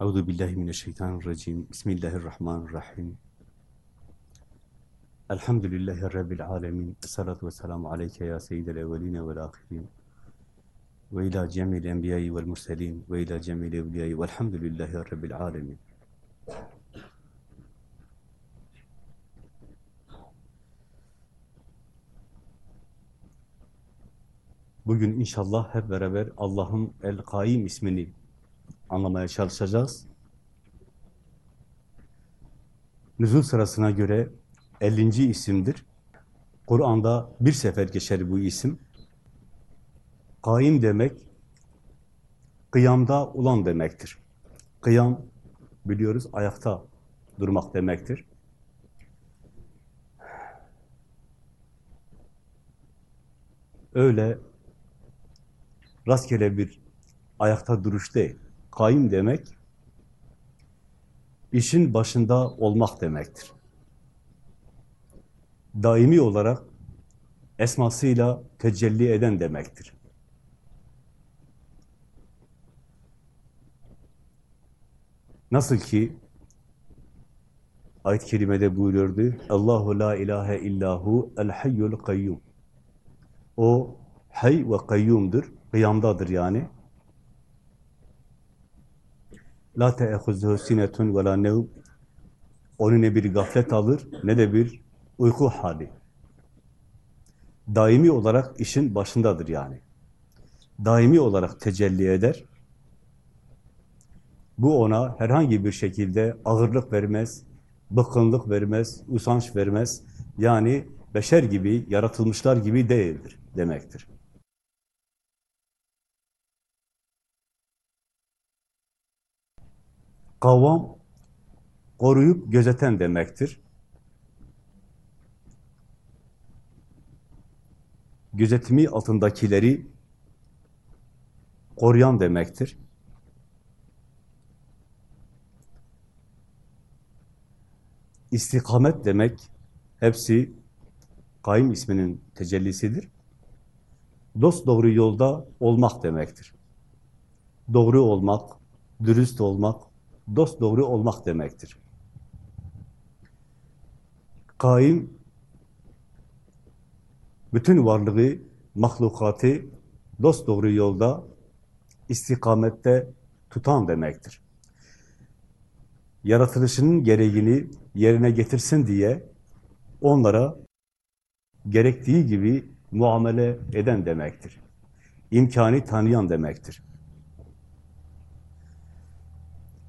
Euzu billahi mineşşeytanirracim. Bismillahirrahmanirrahim. Elhamdülillahi rabbil alamin. Essalatu vesselamu aleyke ya seyyidel evvelin ve'l ahirin. Ve ila cemil enbiya'i vel murselin ve ila cemil evliya'i ve'lhamdülillahi rabbil alamin. Bugün inşallah hep beraber Allah'ın El-Kaim ismini anlamaya çalışacağız. Nüzul sırasına göre 50. isimdir. Kur'an'da bir sefer geçer bu isim. Kaim demek, kıyamda olan demektir. Kıyam, biliyoruz, ayakta durmak demektir. Öyle rastgele bir ayakta duruş değil. Kaim demek, işin başında olmak demektir. Daimi olarak esmasıyla tecelli eden demektir. Nasıl ki ayet-i kerimede Allahu la ilahe illahu el hayyul kayyum. O hay ve kayyumdur, kıyamdadır yani. La te'ehuzuhu sinetun ve la nevm. Onu ne bir gaflet alır, ne de bir uyku hali. Daimi olarak işin başındadır yani. Daimi olarak tecelli eder. Bu ona herhangi bir şekilde ağırlık vermez, bıkkınlık vermez, usanç vermez. Yani beşer gibi, yaratılmışlar gibi değildir demektir. Kavvam, koruyup gözeten demektir. Gözetimi altındakileri koruyan demektir. İstikamet demek, hepsi kaim isminin tecellisidir. Dost doğru yolda olmak demektir. Doğru olmak, dürüst olmak, dost doğru olmak demektir. Kaim, bütün varlığı, mahlukatı dost doğru yolda, istikamette tutan demektir. Yaratılışının gereğini yerine getirsin diye onlara gerektiği gibi muamele eden demektir. İmkanı tanıyan demektir.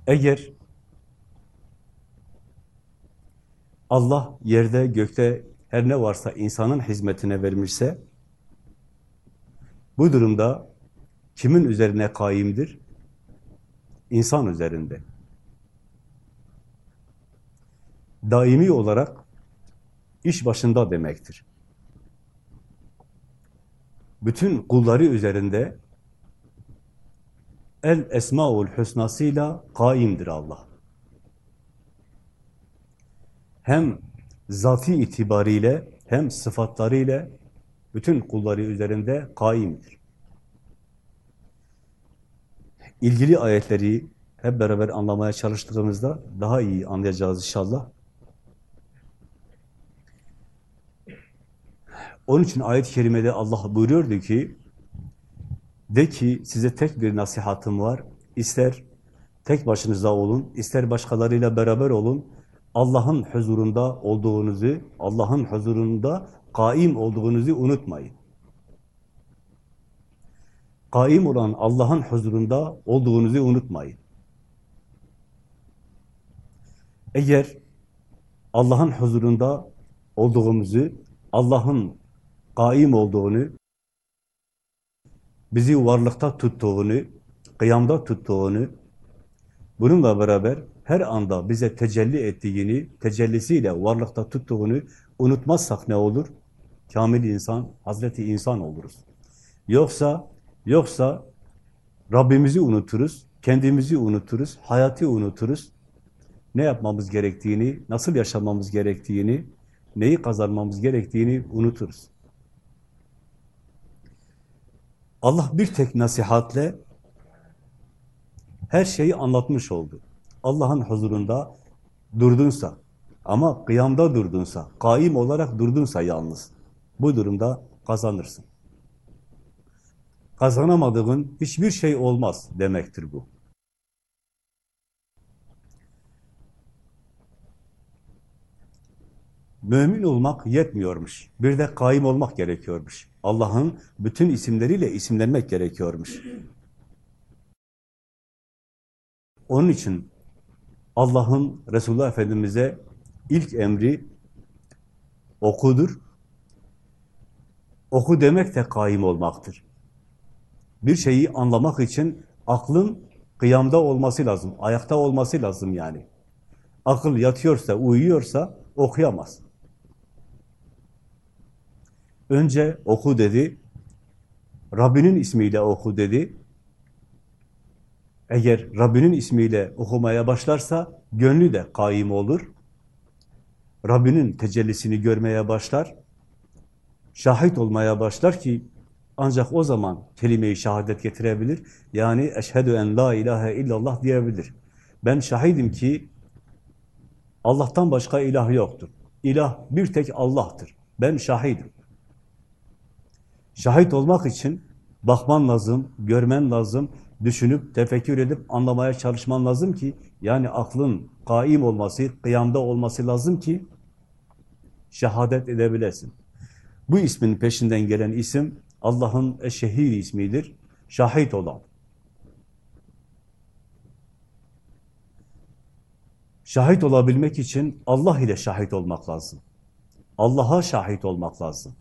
Eğer Allah yerde, gökte her ne varsa insanın hizmetine vermişse, bu durumda kimin üzerine kaimdir? İnsan üzerinde. Daimi olarak iş başında demektir. Bütün kulları üzerinde El Esmaül Hüsnasıyla kaimdir Allah. Hem zati itibariyle hem sıfatlarıyla bütün kulları üzerinde kaimdir. İlgili ayetleri hep beraber anlamaya çalıştığımızda daha iyi anlayacağız inşallah. Onun için ayet-i kerimede Allah buyuruyordu ki de ki size tek bir nasihatım var. İster tek başınıza olun, ister başkalarıyla beraber olun. Allah'ın huzurunda olduğunuzu, Allah'ın huzurunda kaim olduğunuzu unutmayın. Kaim olan Allah'ın huzurunda olduğunuzu unutmayın. Eğer Allah'ın huzurunda olduğumuzu, Allah'ın kaim olduğunu, bizi varlıkta tuttuğunu, kıyamda tuttuğunu, bununla beraber her anda bize tecelli ettiğini, tecellisiyle varlıkta tuttuğunu unutmazsak ne olur? Kamil insan, Hazreti insan oluruz. Yoksa, yoksa Rabbimizi unuturuz, kendimizi unuturuz, hayatı unuturuz. Ne yapmamız gerektiğini, nasıl yaşamamız gerektiğini, neyi kazanmamız gerektiğini unuturuz. Allah bir tek nasihatle Her şeyi anlatmış oldu. Allah'ın huzurunda durdunsa, ama kıyamda durdunsa, kaim olarak durdunsa yalnız, bu durumda kazanırsın. Kazanamadığın hiçbir şey olmaz demektir bu. Mümin olmak yetmiyormuş. Bir de kaim olmak gerekiyormuş. Allah'ın bütün isimleriyle isimlenmek gerekiyormuş. Onun için Allah'ın Resulullah Efendimiz'e ilk emri okudur. Oku demek de kaim olmaktır. Bir şeyi anlamak için aklın kıyamda olması lazım, ayakta olması lazım yani. Akıl yatıyorsa, uyuyorsa okuyamaz. Önce oku dedi, Rabbinin ismiyle oku dedi. Eğer Rabbinin ismiyle okumaya başlarsa gönlü de kaim olur. Rabbinin tecellisini görmeye başlar. Şahit olmaya başlar ki ancak o zaman kelime-i şehadet getirebilir. Yani eşhedü en la ilahe illallah diyebilir. Ben şahidim ki Allah'tan başka ilah yoktur. İlah bir tek Allah'tır. Ben şahidim. Şahit olmak için bakman lazım, görmen lazım, düşünüp, tefekkür edip anlamaya çalışman lazım ki, yani aklın kaim olması, kıyamda olması lazım ki şehadet edebilesin. Bu ismin peşinden gelen isim Allah'ın eşşehir ismidir. Şahit olan. Şahit olabilmek için Allah ile şahit olmak lazım. Allah'a şahit olmak lazım.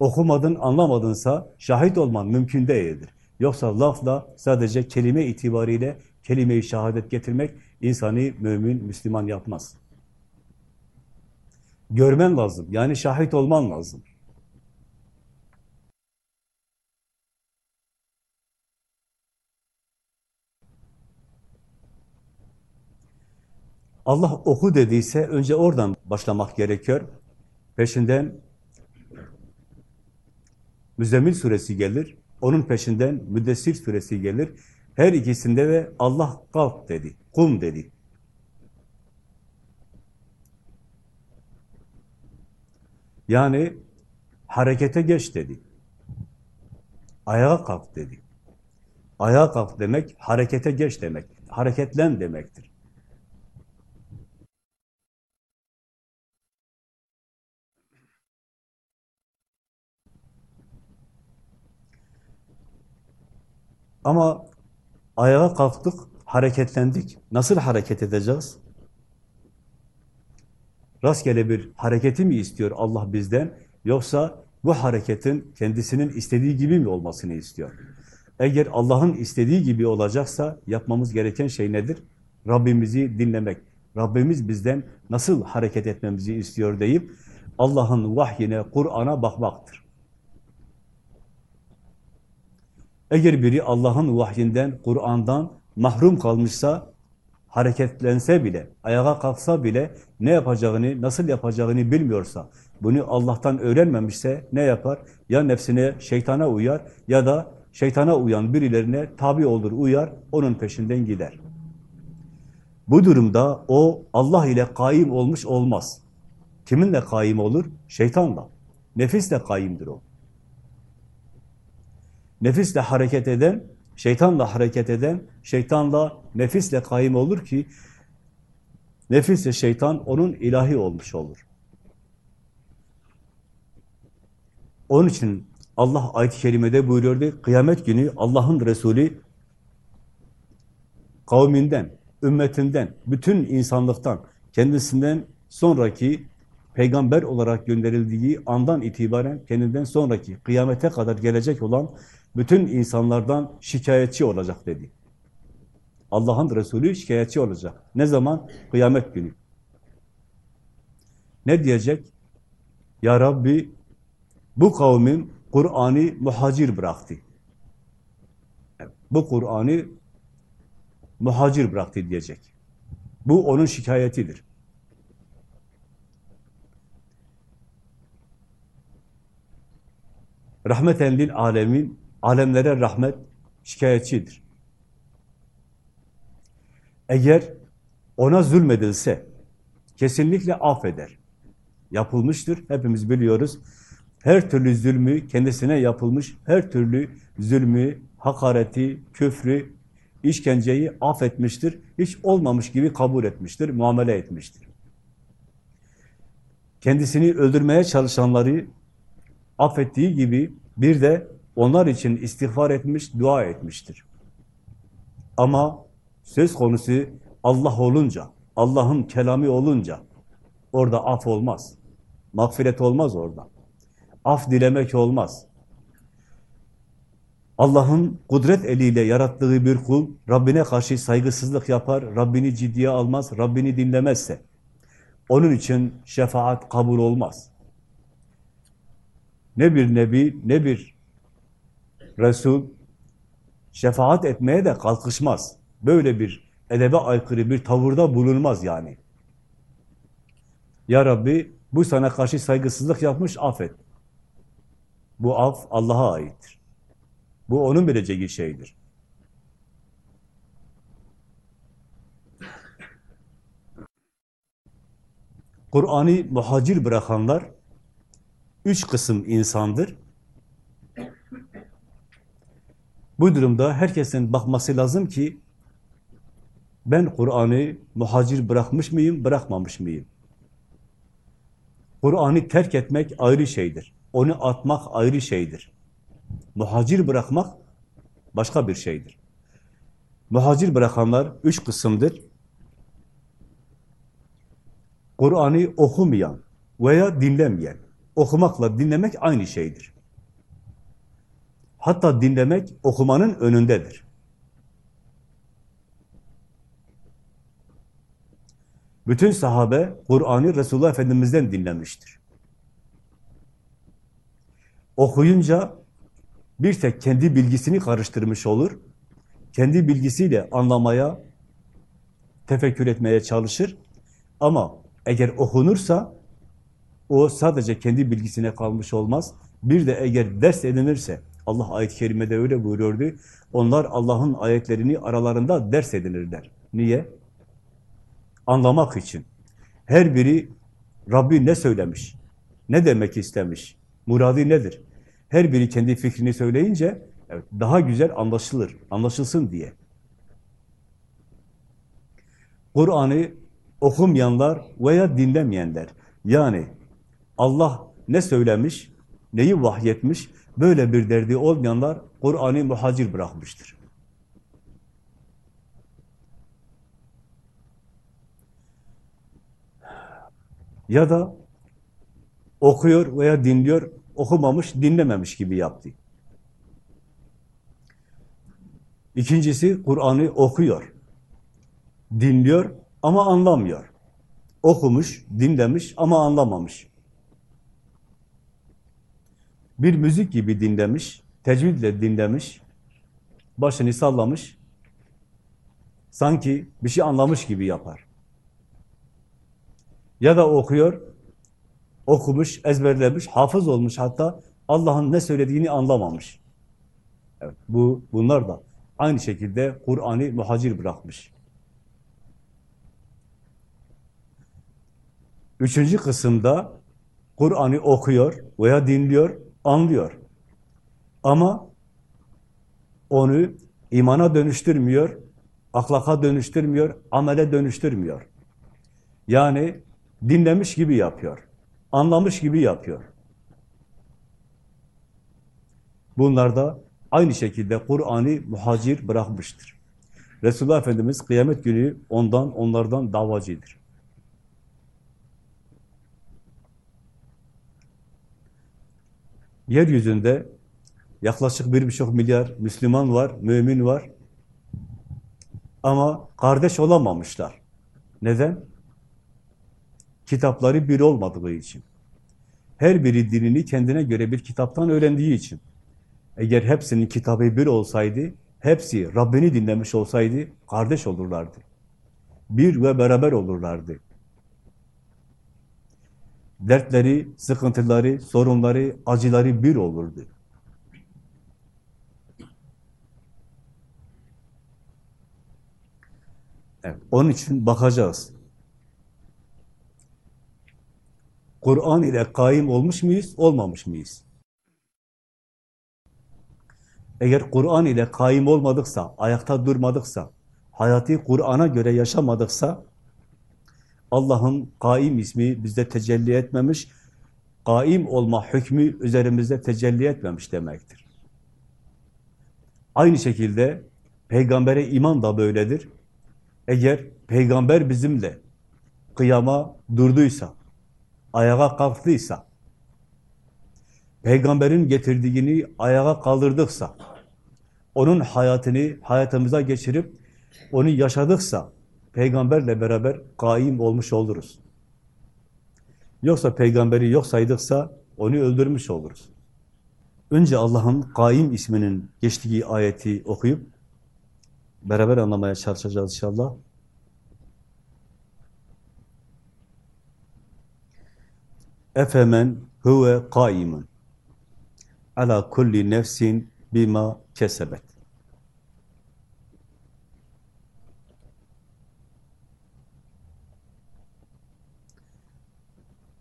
Okumadın, anlamadınsa şahit olman mümkün değildir. Yoksa lafla sadece kelime itibariyle kelime-i getirmek insanı mümin, Müslüman yapmaz. Görmen lazım. Yani şahit olman lazım. Allah oku dediyse önce oradan başlamak gerekiyor. Peşinden Müzzemmil suresi gelir. Onun peşinden Müddessir suresi gelir. Her ikisinde de Allah kalk dedi, kum dedi. Yani harekete geç dedi. Ayağa kalk dedi. Ayağa kalk demek, harekete geç demek. Hareketlen demektir. Ama ayağa kalktık, hareketlendik. Nasıl hareket edeceğiz? Rastgele bir hareketi mi istiyor Allah bizden? Yoksa bu hareketin kendisinin istediği gibi mi olmasını istiyor? Eğer Allah'ın istediği gibi olacaksa yapmamız gereken şey nedir? Rabbimizi dinlemek. Rabbimiz bizden nasıl hareket etmemizi istiyor deyip Allah'ın vahyine, Kur'an'a bakmaktır. Eğer biri Allah'ın vahyinden, Kur'an'dan mahrum kalmışsa, hareketlense bile, ayağa kalksa bile ne yapacağını, nasıl yapacağını bilmiyorsa, bunu Allah'tan öğrenmemişse ne yapar? Ya nefsine, şeytana uyar ya da şeytana uyan birilerine tabi olur, uyar, onun peşinden gider. Bu durumda o Allah ile kaim olmuş olmaz. Kiminle kaim olur? Şeytanla. Nefisle kaimdir o. Nefisle hareket eden, şeytanla hareket eden, şeytanla, nefisle kaim olur ki, nefisle şeytan onun ilahi olmuş olur. Onun için Allah ayet-i kerimede buyuruyordu, kıyamet günü Allah'ın Resulü kavminden, ümmetinden, bütün insanlıktan, kendisinden sonraki peygamber olarak gönderildiği andan itibaren kendinden sonraki kıyamete kadar gelecek olan bütün insanlardan şikayetçi olacak dedi. Allah'ın Resulü şikayetçi olacak. Ne zaman? Kıyamet günü. Ne diyecek? Ya Rabbi bu kavmin Kur'an'ı muhacir bıraktı. Bu Kur'an'ı muhacir bıraktı diyecek. Bu onun şikayetidir. Rahmeten lil alemin, alemlere rahmet şikayetçidir. Eğer ona zulmedilse kesinlikle affeder. Yapılmıştır. Hepimiz biliyoruz. Her türlü zulmü kendisine yapılmış, her türlü zulmü, hakareti, küfrü, işkenceyi affetmiştir. Hiç olmamış gibi kabul etmiştir, muamele etmiştir. Kendisini öldürmeye çalışanları affettiği gibi bir de onlar için istiğfar etmiş, dua etmiştir. Ama söz konusu Allah olunca, Allah'ın kelamı olunca orada af olmaz. Mağfiret olmaz orada. Af dilemek olmaz. Allah'ın kudret eliyle yarattığı bir kul Rabbine karşı saygısızlık yapar, Rabbini ciddiye almaz, Rabbini dinlemezse onun için şefaat kabul olmaz. Ne bir nebi, ne bir Resul şefaat etmeye de kalkışmaz. Böyle bir edebe aykırı bir tavırda bulunmaz yani. Ya Rabbi bu sana karşı saygısızlık yapmış affet. Bu af Allah'a aittir. Bu onun bileceği şeydir. Kur'an'ı muhacir bırakanlar üç kısım insandır. Bu durumda herkesin bakması lazım ki ben Kur'an'ı muhacir bırakmış mıyım, bırakmamış mıyım? Kur'an'ı terk etmek ayrı şeydir. Onu atmak ayrı şeydir. Muhacir bırakmak başka bir şeydir. Muhacir bırakanlar üç kısımdır. Kur'an'ı okumayan veya dinlemeyen. Okumakla dinlemek aynı şeydir. Hatta dinlemek okumanın önündedir. Bütün sahabe Kur'an'ı Resulullah Efendimiz'den dinlemiştir. Okuyunca bir tek kendi bilgisini karıştırmış olur, kendi bilgisiyle anlamaya, tefekkür etmeye çalışır ama eğer okunursa o sadece kendi bilgisine kalmış olmaz. Bir de eğer ders edinirse, Allah ayet-i kerimede öyle buyuruyordu, onlar Allah'ın ayetlerini aralarında ders edinirler. Niye? Anlamak için. Her biri Rabbi ne söylemiş, ne demek istemiş, muradı nedir? Her biri kendi fikrini söyleyince evet, daha güzel anlaşılır, anlaşılsın diye. Kur'an'ı okumayanlar veya dinlemeyenler, yani Allah ne söylemiş, neyi vahyetmiş, böyle bir derdi olmayanlar Kur'an'ı muhacir bırakmıştır. Ya da okuyor veya dinliyor, okumamış, dinlememiş gibi yaptı. İkincisi Kur'an'ı okuyor, dinliyor ama anlamıyor. Okumuş, dinlemiş ama anlamamış. Bir müzik gibi dinlemiş, tecvidle dinlemiş, başını sallamış, sanki bir şey anlamış gibi yapar. Ya da okuyor, okumuş, ezberlemiş, hafız olmuş hatta Allah'ın ne söylediğini anlamamış. Evet, bu bunlar da aynı şekilde Kur'an'ı muhacir bırakmış. Üçüncü kısımda Kur'an'ı okuyor veya dinliyor, anlıyor. Ama onu imana dönüştürmüyor, aklaka dönüştürmüyor, amele dönüştürmüyor. Yani dinlemiş gibi yapıyor, anlamış gibi yapıyor. Bunlar da aynı şekilde Kur'an'ı muhacir bırakmıştır. Resulullah Efendimiz kıyamet günü ondan, onlardan davacıdır. Yeryüzünde yaklaşık bir buçuk milyar Müslüman var, mümin var. Ama kardeş olamamışlar. Neden? Kitapları bir olmadığı için. Her biri dinini kendine göre bir kitaptan öğrendiği için. Eğer hepsinin kitabı bir olsaydı, hepsi Rabbini dinlemiş olsaydı kardeş olurlardı. Bir ve beraber olurlardı dertleri, sıkıntıları, sorunları, acıları bir olurdu. Evet, onun için bakacağız. Kur'an ile kaim olmuş muyuz, olmamış mıyız? Eğer Kur'an ile kaim olmadıksa, ayakta durmadıksa, hayatı Kur'an'a göre yaşamadıksa, Allah'ın kaim ismi bizde tecelli etmemiş, kaim olma hükmü üzerimizde tecelli etmemiş demektir. Aynı şekilde peygambere iman da böyledir. Eğer peygamber bizimle kıyama durduysa, ayağa kalktıysa, peygamberin getirdiğini ayağa kaldırdıksa, onun hayatını hayatımıza geçirip onu yaşadıksa, peygamberle beraber kaim olmuş oluruz. Yoksa peygamberi yok saydıksa onu öldürmüş oluruz. Önce Allah'ın kaim isminin geçtiği ayeti okuyup beraber anlamaya çalışacağız inşallah. Efemen huve kaimun ala kulli nefsin bima kesebet.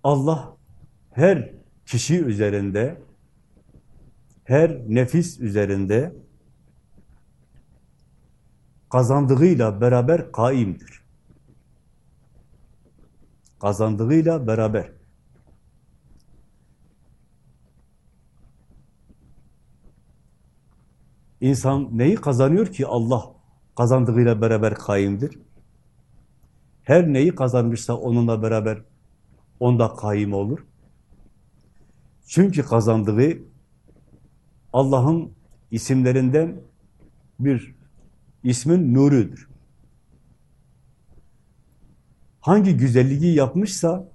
Allah her kişi üzerinde, her nefis üzerinde kazandığıyla beraber kaimdir. Kazandığıyla beraber. İnsan neyi kazanıyor ki Allah kazandığıyla beraber kaimdir? Her neyi kazanmışsa onunla beraber onda kaim olur. Çünkü kazandığı Allah'ın isimlerinden bir ismin nurudur. Hangi güzelliği yapmışsa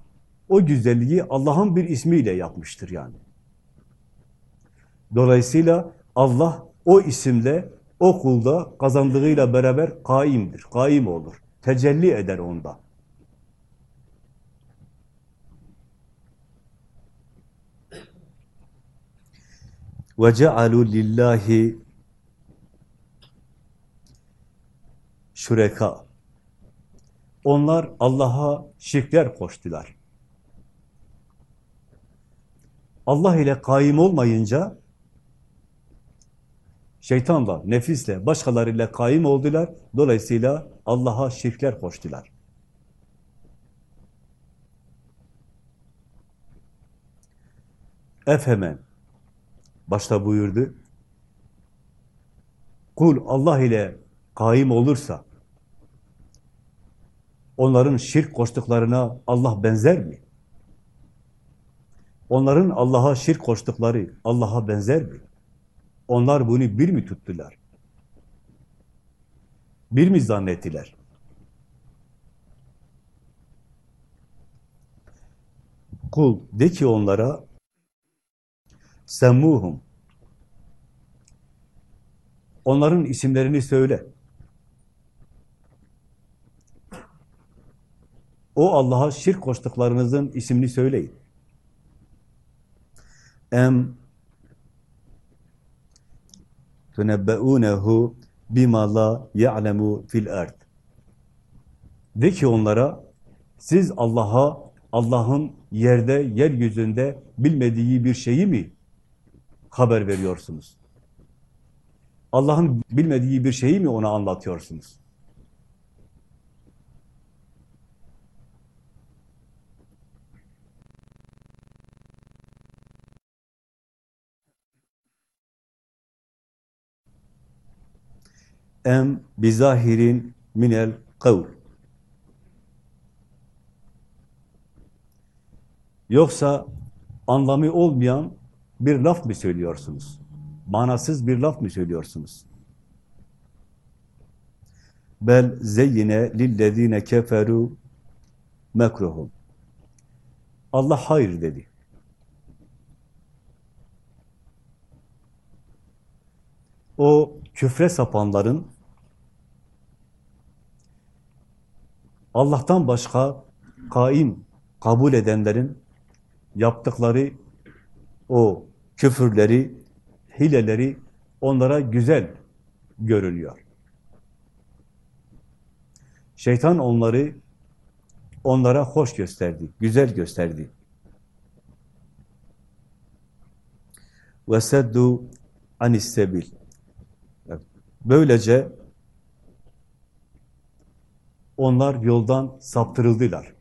o güzelliği Allah'ın bir ismiyle yapmıştır yani. Dolayısıyla Allah o isimle, o kulda kazandığıyla beraber kaimdir, kaim olur, tecelli eder onda. وَجَعَلُوا لِلّٰهِ şureka. Onlar Allah'a şirkler koştular. Allah ile kaim olmayınca şeytanla, nefisle, başkalarıyla kaim oldular. Dolayısıyla Allah'a şirkler koştular. Efemen başta buyurdu. Kul Allah ile kaim olursa onların şirk koştuklarına Allah benzer mi? Onların Allah'a şirk koştukları Allah'a benzer mi? Onlar bunu bir mi tuttular? Bir mi zannettiler? Kul de ki onlara semmuhum onların isimlerini söyle. O Allah'a şirk koştuklarınızın ismini söyleyin. Em tunebbeûnehu bima la ya'lemu fil erd. De ki onlara, siz Allah'a, Allah'ın yerde, yeryüzünde bilmediği bir şeyi mi haber veriyorsunuz? Allah'ın bilmediği bir şeyi mi ona anlatıyorsunuz? Em bizahirin minel kavl. Yoksa anlamı olmayan bir laf mı söylüyorsunuz? Manasız bir laf mı söylüyorsunuz? Bel zeyyine lillezine keferu mekruhum. Allah hayır dedi. O küfre sapanların Allah'tan başka kaim kabul edenlerin yaptıkları o küfürleri, hileleri onlara güzel görünüyor. Şeytan onları onlara hoş gösterdi, güzel gösterdi. Seddu anistebil. Böylece onlar yoldan saptırıldılar.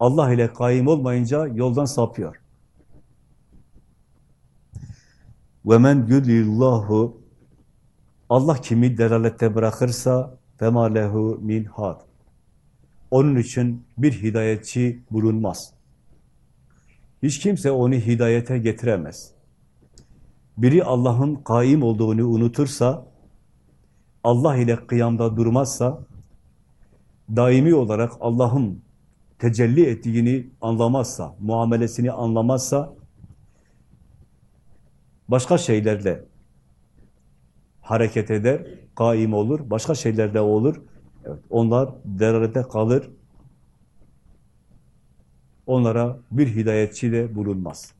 Allah ile kaim olmayınca yoldan sapıyor. Ve men yudillahu Allah kimi delalette bırakırsa fema lehu min had. Onun için bir hidayetçi bulunmaz. Hiç kimse onu hidayete getiremez. Biri Allah'ın kaim olduğunu unutursa, Allah ile kıyamda durmazsa, daimi olarak Allah'ın tecelli ettiğini anlamazsa, muamelesini anlamazsa, başka şeylerle hareket eder, kaim olur, başka şeylerle olur. Evet, onlar derarete kalır. Onlara bir hidayetçi de bulunmaz.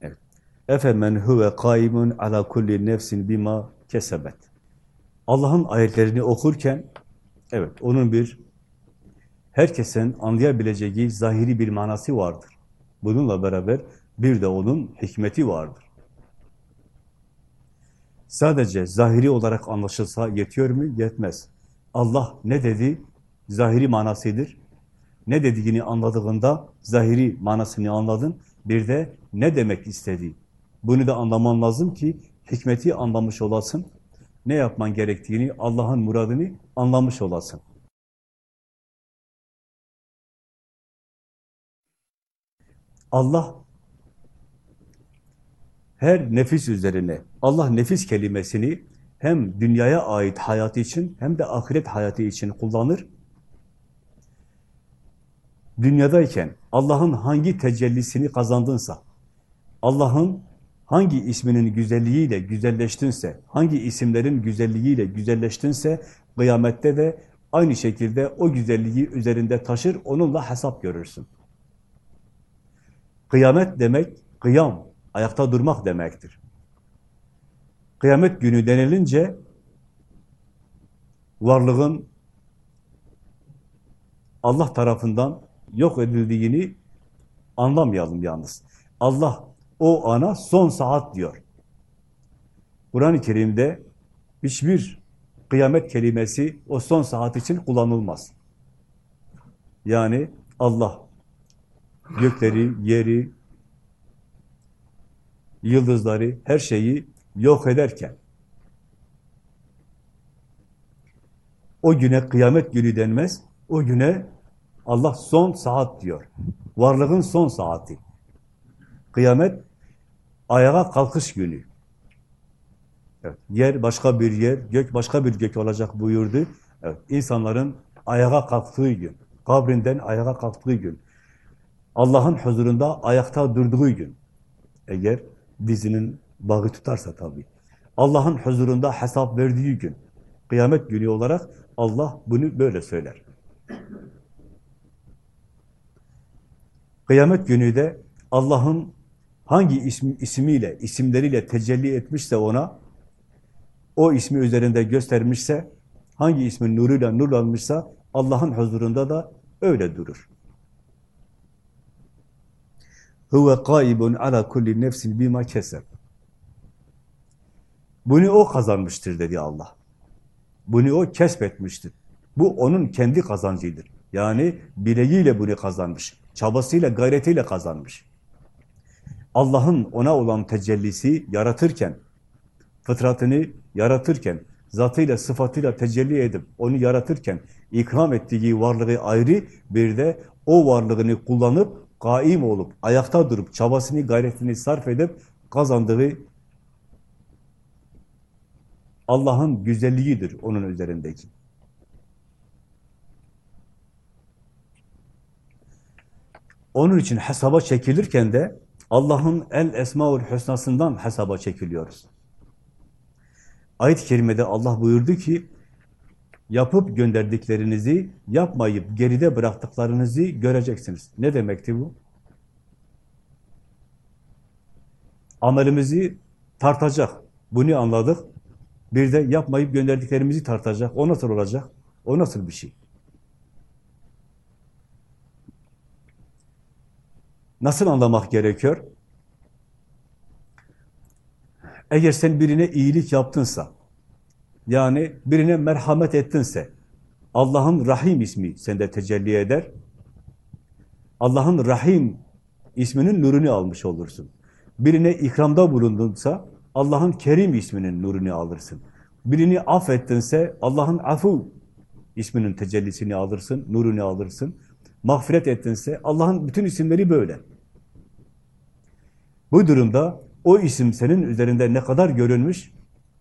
Evet. Efemen huve kaimun ala kulli nefsin bima kesebet. Allah'ın ayetlerini okurken evet onun bir herkesin anlayabileceği zahiri bir manası vardır. Bununla beraber bir de onun hikmeti vardır. Sadece zahiri olarak anlaşılsa yetiyor mu? Yetmez. Allah ne dedi? Zahiri manasıdır. Ne dediğini anladığında zahiri manasını anladın. Bir de ne demek istediği. Bunu da anlaman lazım ki hikmeti anlamış olasın. Ne yapman gerektiğini, Allah'ın muradını anlamış olasın. Allah her nefis üzerine, Allah nefis kelimesini hem dünyaya ait hayatı için hem de ahiret hayatı için kullanır. Dünyadayken Allah'ın hangi tecellisini kazandınsa, Allah'ın hangi isminin güzelliğiyle güzelleştinse, hangi isimlerin güzelliğiyle güzelleştinse, kıyamette de aynı şekilde o güzelliği üzerinde taşır, onunla hesap görürsün. Kıyamet demek, kıyam, ayakta durmak demektir. Kıyamet günü denilince, varlığın Allah tarafından yok edildiğini anlamayalım yalnız. Allah o ana son saat diyor. Kur'an-ı Kerim'de hiçbir kıyamet kelimesi o son saat için kullanılmaz. Yani Allah gökleri, yeri, yıldızları, her şeyi yok ederken o güne kıyamet günü denmez, o güne Allah son saat diyor. Varlığın son saati. Kıyamet ayağa kalkış günü. Evet, yer başka bir yer, gök başka bir gök olacak buyurdu. Evet, insanların ayağa kalktığı gün, kabrinden ayağa kalktığı gün. Allah'ın huzurunda ayakta durduğu gün. Eğer dizinin bağı tutarsa tabii. Allah'ın huzurunda hesap verdiği gün. Kıyamet günü olarak Allah bunu böyle söyler. Kıyamet günü de Allah'ın hangi ismi, ismiyle, isimleriyle tecelli etmişse ona, o ismi üzerinde göstermişse, hangi ismin nuruyla nurlanmışsa, Allah'ın huzurunda da öyle durur. Huve kaibun ala kulli nefsin bima keseb. Bunu o kazanmıştır dedi Allah. Bunu o kesbetmiştir. Bu onun kendi kazancıdır. Yani bileğiyle bunu kazanmış. Çabasıyla, gayretiyle kazanmış. Allah'ın ona olan tecellisi yaratırken, fıtratını yaratırken, zatıyla, sıfatıyla tecelli edip onu yaratırken ikram ettiği varlığı ayrı, bir de o varlığını kullanıp kaim olup, ayakta durup, çabasını, gayretini sarf edip kazandığı Allah'ın güzelliğidir onun üzerindeki. Onun için hesaba çekilirken de Allah'ın el esmaül hüsnasından hesaba çekiliyoruz. Ayet-i kerimede Allah buyurdu ki, yapıp gönderdiklerinizi, yapmayıp geride bıraktıklarınızı göreceksiniz. Ne demekti bu? Amelimizi tartacak. Bunu anladık. Bir de yapmayıp gönderdiklerimizi tartacak. O nasıl olacak? O nasıl bir şey? Nasıl anlamak gerekiyor? Eğer sen birine iyilik yaptınsa, yani birine merhamet ettinse, Allah'ın Rahim ismi sende tecelli eder. Allah'ın Rahim isminin nurunu almış olursun. Birine ikramda bulundunsa, Allah'ın Kerim isminin nurunu alırsın. Birini affettinse, Allah'ın Afu isminin tecellisini alırsın, nurunu alırsın. Mağfiret ettinse, Allah'ın bütün isimleri böyle. Bu durumda o isim senin üzerinde ne kadar görünmüş,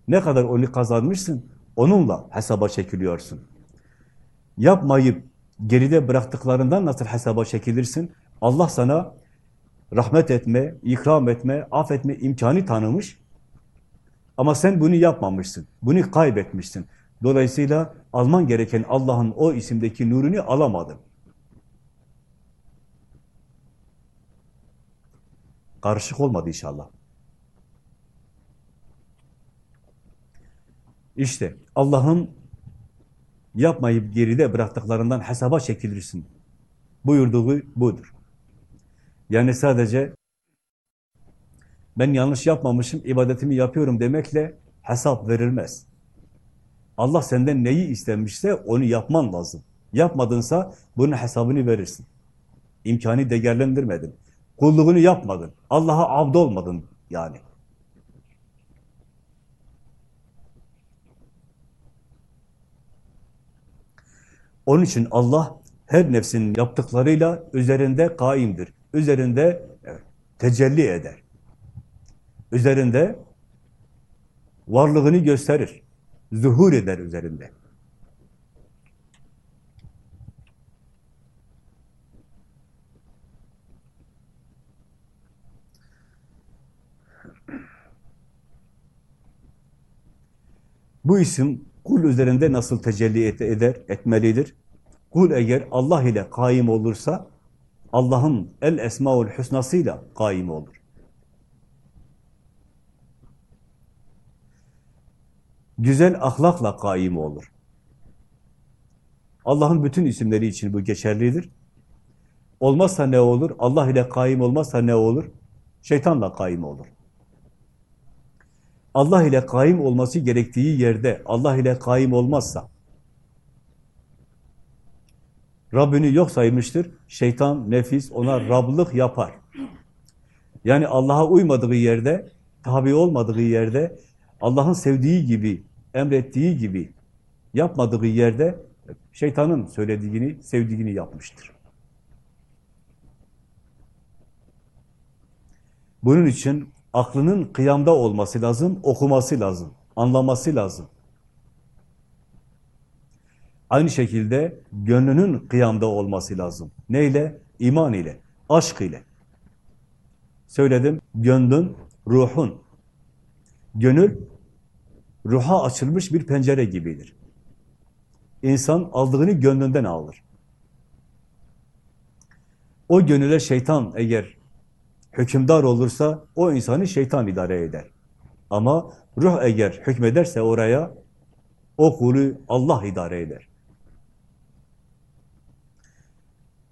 ne kadar onu kazanmışsın, onunla hesaba çekiliyorsun. Yapmayıp geride bıraktıklarından nasıl hesaba çekilirsin? Allah sana rahmet etme, ikram etme, affetme imkanı tanımış. Ama sen bunu yapmamışsın, bunu kaybetmişsin. Dolayısıyla alman gereken Allah'ın o isimdeki nurunu alamadın. Karışık olmadı inşallah. İşte Allah'ın yapmayıp geride bıraktıklarından hesaba çekilirsin. Buyurduğu budur. Yani sadece ben yanlış yapmamışım, ibadetimi yapıyorum demekle hesap verilmez. Allah senden neyi istemişse onu yapman lazım. Yapmadınsa bunun hesabını verirsin. İmkanı değerlendirmedin. Kulluğunu yapmadın. Allah'a abd olmadın yani. Onun için Allah her nefsin yaptıklarıyla üzerinde kaimdir. Üzerinde tecelli eder. Üzerinde varlığını gösterir. Zuhur eder üzerinde. Bu isim kul üzerinde nasıl tecelli eder, etmelidir? Kul eğer Allah ile kaim olursa, Allah'ın el esmaül hüsnasıyla kaim olur. Güzel ahlakla kaim olur. Allah'ın bütün isimleri için bu geçerlidir. Olmazsa ne olur? Allah ile kaim olmazsa ne olur? Şeytanla kaim olur. Allah ile kaim olması gerektiği yerde Allah ile kaim olmazsa Rabbini yok saymıştır. Şeytan, nefis ona Rablık yapar. Yani Allah'a uymadığı yerde, tabi olmadığı yerde, Allah'ın sevdiği gibi, emrettiği gibi yapmadığı yerde şeytanın söylediğini, sevdiğini yapmıştır. Bunun için aklının kıyamda olması lazım, okuması lazım, anlaması lazım. Aynı şekilde gönlünün kıyamda olması lazım. Neyle? İman ile, aşk ile. Söyledim, gönlün, ruhun. Gönül, ruha açılmış bir pencere gibidir. İnsan aldığını gönlünden alır. O gönüle şeytan eğer hükümdar olursa o insanı şeytan idare eder. Ama ruh eğer hükmederse oraya o kulü Allah idare eder.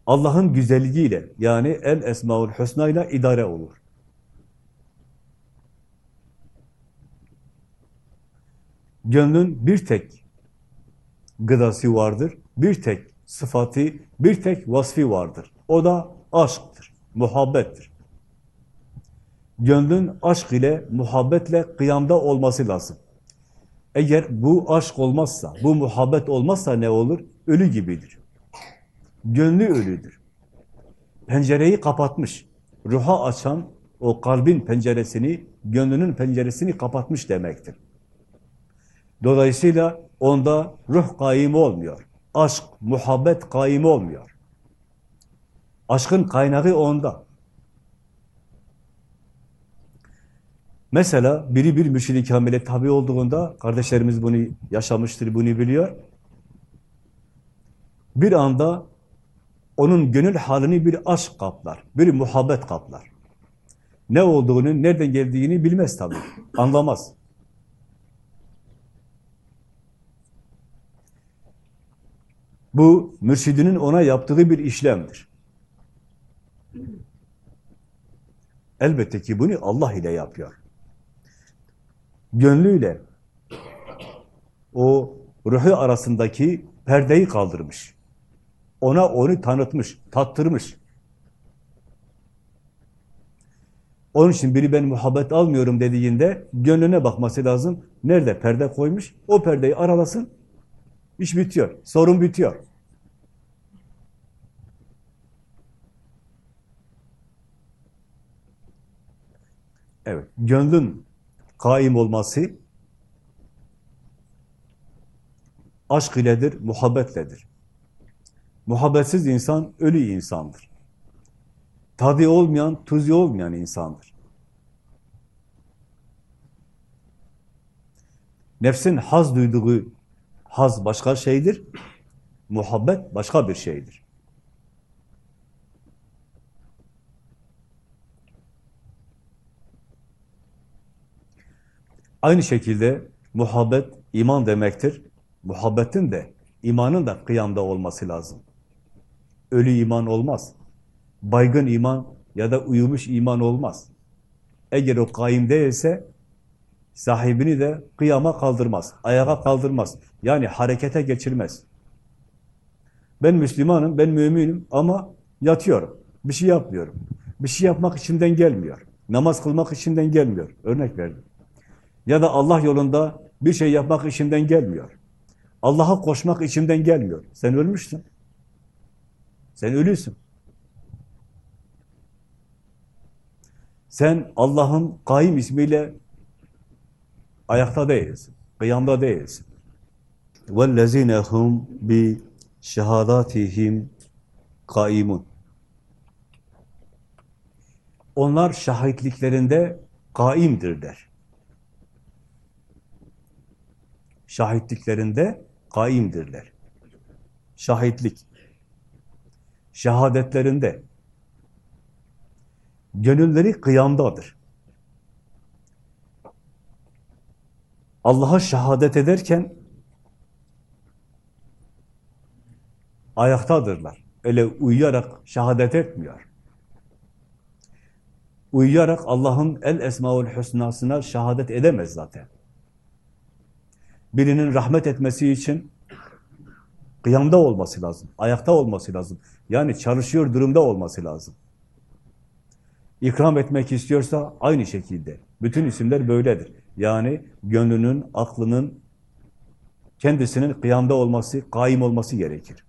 Allah'ın güzelliğiyle yani el esmaül husna ile idare olur. Gönlün bir tek gıdası vardır, bir tek sıfatı, bir tek vasfi vardır. O da aşktır, muhabbettir. Gönlün aşk ile, muhabbetle kıyamda olması lazım. Eğer bu aşk olmazsa, bu muhabbet olmazsa ne olur? Ölü gibidir. Gönlü ölüdür. Pencereyi kapatmış. Ruha açan o kalbin penceresini, gönlünün penceresini kapatmış demektir. Dolayısıyla onda ruh kaim olmuyor. Aşk, muhabbet kaim olmuyor. Aşkın kaynağı onda. Mesela biri bir mürşid-i kamile tabi olduğunda, kardeşlerimiz bunu yaşamıştır, bunu biliyor. Bir anda onun gönül halini bir aşk kaplar, bir muhabbet kaplar. ne olduğunu, nereden geldiğini bilmez tabii. Anlamaz. Bu mürşidinin ona yaptığı bir işlemdir. Elbette ki bunu Allah ile yapıyor. Gönlüyle o ruhu arasındaki perdeyi kaldırmış. Ona onu tanıtmış, tattırmış. Onun için biri ben muhabbet almıyorum dediğinde gönlüne bakması lazım. Nerede perde koymuş? O perdeyi aralasın. İş bitiyor. Sorun bitiyor. Evet. Gönlün kaim olması aşk iledir, muhabbetledir. Muhabbetsiz insan ölü insandır. Tadı olmayan, tuzu olmayan insandır. Nefsin haz duyduğu haz başka şeydir, muhabbet başka bir şeydir. Aynı şekilde muhabbet iman demektir. Muhabbetin de, imanın da kıyamda olması lazım. Ölü iman olmaz. Baygın iman ya da uyumuş iman olmaz. Eğer o kaim değilse sahibini de kıyama kaldırmaz, ayağa kaldırmaz. Yani harekete geçirmez. Ben Müslümanım, ben müminim ama yatıyorum. Bir şey yapmıyorum. Bir şey yapmak içimden gelmiyor. Namaz kılmak içimden gelmiyor. Örnek verdim. Ya da Allah yolunda bir şey yapmak içimden gelmiyor. Allah'a koşmak içimden gelmiyor. Sen ölmüşsün. Sen ölüsün. Sen Allah'ın kaim ismiyle ayakta değilsin. Kıyamda değilsin. وَالَّذِينَ هُمْ بِشَهَادَاتِهِمْ kaimun. Onlar şahitliklerinde kaimdirler. Şahitliklerinde kaimdirler. Şahitlik. Şehadetlerinde. Gönülleri kıyamdadır. Allah'a şehadet ederken ayaktadırlar. Öyle uyuyarak şehadet etmiyor. Uyuyarak Allah'ın el esmaül hüsnasına şehadet edemez zaten. Birinin rahmet etmesi için kıyamda olması lazım, ayakta olması lazım. Yani çalışıyor durumda olması lazım. İkram etmek istiyorsa aynı şekilde. Bütün isimler böyledir. Yani gönlünün, aklının, kendisinin kıyamda olması, kaim olması gerekir.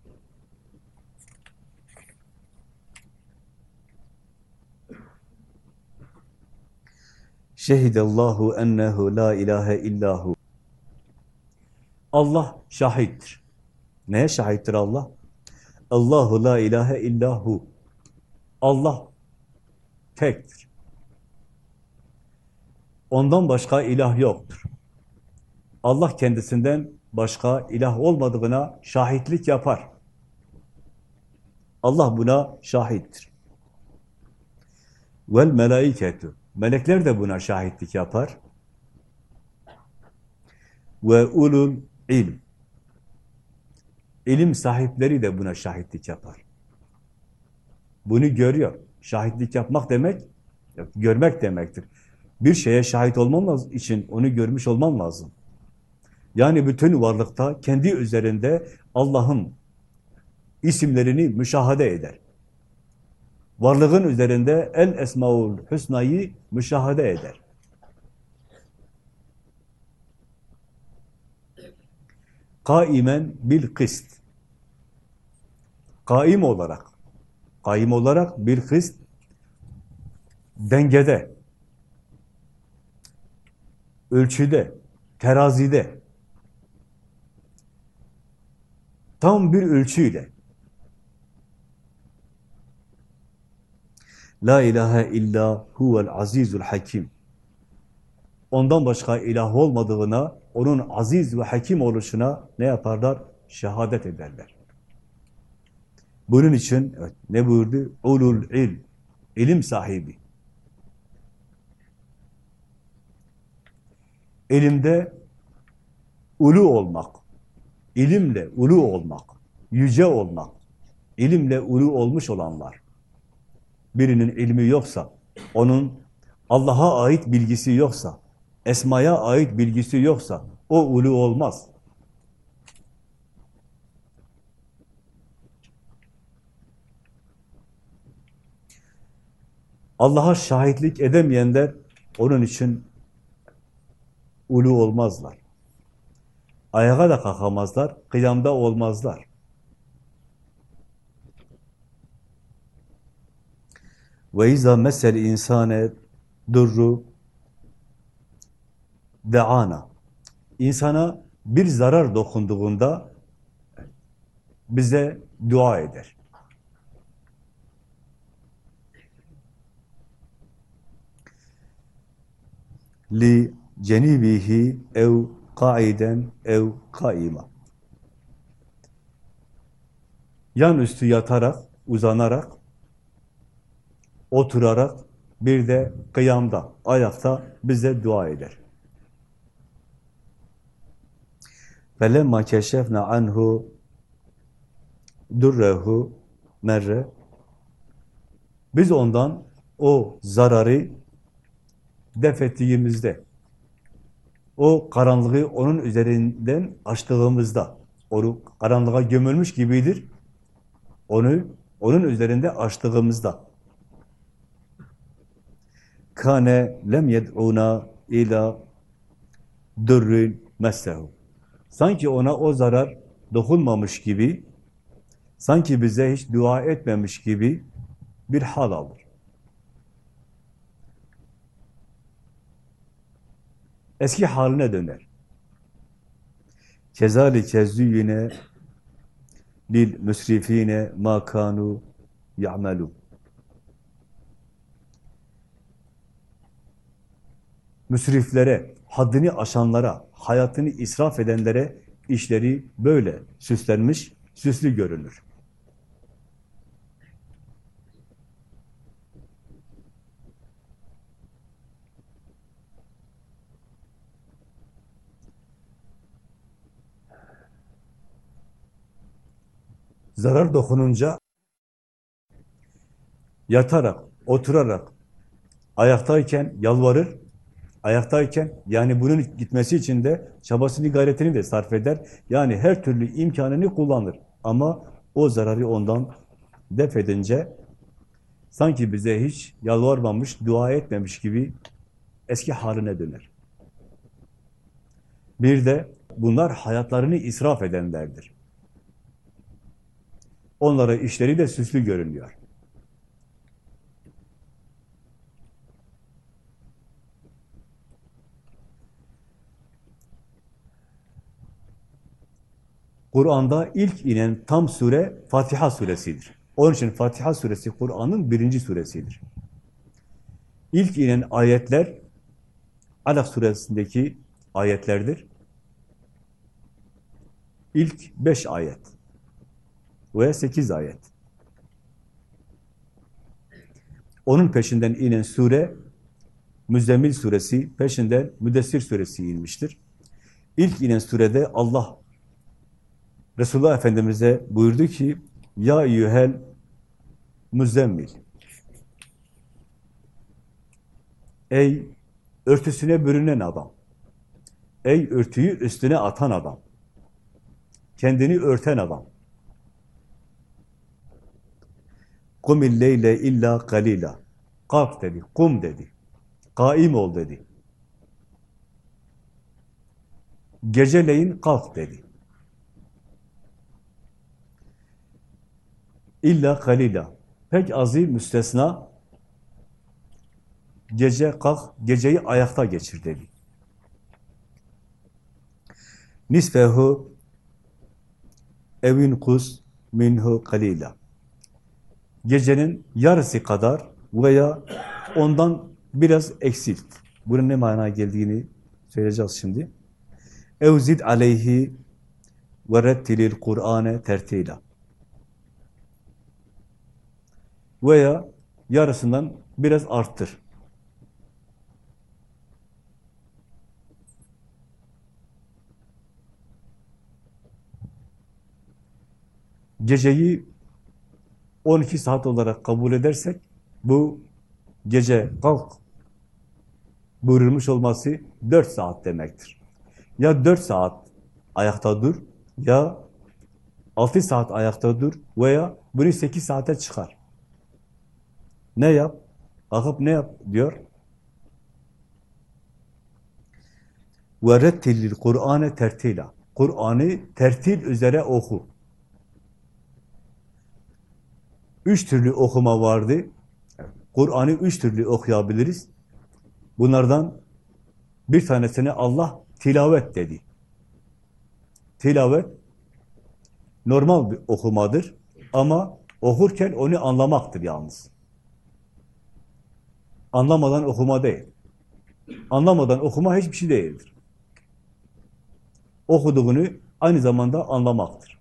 Şehidallahu ennehu la ilahe illahu. Allah şahittir. Neye şahittir Allah? Allahu la ilahe illahu. Allah tektir. Ondan başka ilah yoktur. Allah kendisinden başka ilah olmadığına şahitlik yapar. Allah buna şahittir. Vel melaiketu. Melekler de buna şahitlik yapar. Ve ulul ilm. İlim sahipleri de buna şahitlik yapar. Bunu görüyor. Şahitlik yapmak demek, görmek demektir. Bir şeye şahit olman için onu görmüş olman lazım. Yani bütün varlıkta kendi üzerinde Allah'ın isimlerini müşahede eder. Varlığın üzerinde el esmaul hüsnayı müşahede eder. Kaimen bil kist. Kaim olarak, kaim olarak bir kist dengede, ölçüde, terazide, tam bir ölçüyle La ilahe illa huvel azizul hakim. Ondan başka ilah olmadığına, onun aziz ve hakim oluşuna ne yaparlar? Şehadet ederler. Bunun için evet, ne buyurdu? Ulul il, ilim sahibi. Elimde ulu olmak, ilimle ulu olmak, yüce olmak, ilimle ulu olmuş olanlar. Birinin ilmi yoksa, onun Allah'a ait bilgisi yoksa, esmaya ait bilgisi yoksa, o ulu olmaz. Allah'a şahitlik edemeyenler onun için ulu olmazlar. Ayağa da kalkamazlar, kıyamda olmazlar. Ve izâ mesel insane durru deana. İnsana bir zarar dokunduğunda bize dua eder. Li cenibihi ev kaiden ev kaima. Yan üstü yatarak, uzanarak, oturarak, bir de kıyamda, ayakta bize dua eder. فَلَمَّا كَشَفْنَا عَنْهُ durrehu merre biz ondan o zararı def ettiğimizde o karanlığı onun üzerinden açtığımızda onu karanlığa gömülmüş gibidir. Onu onun üzerinde açtığımızda kane lem yed'una ila durrin messehu. Sanki ona o zarar dokunmamış gibi, sanki bize hiç dua etmemiş gibi bir hal alır. Eski haline döner. Kezalike züyyine lil müsrifine ma kanu ya'melun. müsriflere, haddini aşanlara, hayatını israf edenlere işleri böyle süslenmiş, süslü görünür. Zarar dokununca yatarak, oturarak, ayaktayken yalvarır, ayaktayken yani bunun gitmesi için de çabasını, gayretini de sarf eder. Yani her türlü imkanını kullanır. Ama o zararı ondan def edince sanki bize hiç yalvarmamış, dua etmemiş gibi eski haline döner. Bir de bunlar hayatlarını israf edenlerdir. Onlara işleri de süslü görünüyor. Kur'an'da ilk inen tam sure Fatiha suresidir. Onun için Fatiha suresi Kur'an'ın birinci suresidir. İlk inen ayetler Alak suresindeki ayetlerdir. İlk beş ayet veya sekiz ayet. Onun peşinden inen sure Müzzemmil suresi, peşinden Müdessir suresi inmiştir. İlk inen surede Allah Resulullah Efendimiz'e buyurdu ki ya yühel müzzemmil ey örtüsüne bürünen adam ey örtüyü üstüne atan adam kendini örten adam kumil leyle illa kalila kalk dedi, kum dedi kaim ol dedi geceleyin kalk dedi İlla kalila. Pek azı müstesna gece kalk, geceyi ayakta geçir dedi. Nisfehu evin kus minhu kalila. Gecenin yarısı kadar veya ondan biraz eksilt. Bunun ne manaya geldiğini söyleyeceğiz şimdi. Evzid aleyhi ve rettilil Kur'ane tertila. veya yarısından biraz arttır. Geceyi 12 saat olarak kabul edersek bu gece kalk buyurulmuş olması 4 saat demektir. Ya 4 saat ayakta dur ya 6 saat ayakta dur veya bunu 8 saate çıkar. Ne yap? Kalkıp ne yap diyor? وَرَتِّلِ Kur'an'ı tertila. Kur'an'ı tertil üzere oku. Üç türlü okuma vardı. Kur'an'ı üç türlü okuyabiliriz. Bunlardan bir tanesini Allah tilavet dedi. Tilavet normal bir okumadır ama okurken onu anlamaktır yalnız. Anlamadan okuma değil. Anlamadan okuma hiçbir şey değildir. Okuduğunu aynı zamanda anlamaktır.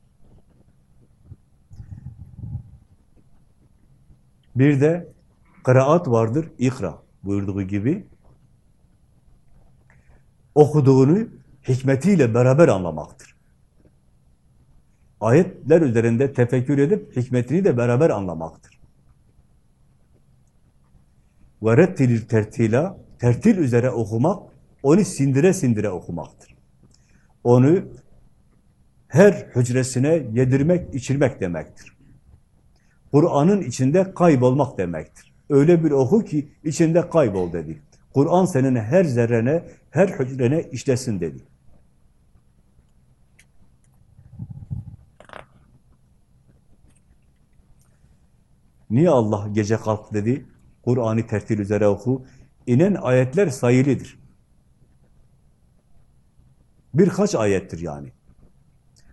Bir de kıraat vardır, ikra buyurduğu gibi. Okuduğunu hikmetiyle beraber anlamaktır. Ayetler üzerinde tefekkür edip hikmetini de beraber anlamaktır. Ve rettilir tertila, tertil üzere okumak, onu sindire sindire okumaktır. Onu her hücresine yedirmek, içirmek demektir. Kur'an'ın içinde kaybolmak demektir. Öyle bir oku ki içinde kaybol dedi. Kur'an senin her zerrene, her hücrene işlesin dedi. Niye Allah gece kalk dedi? Kur'an'ı tertil üzere oku. İnen ayetler sayılıdır. Birkaç ayettir yani.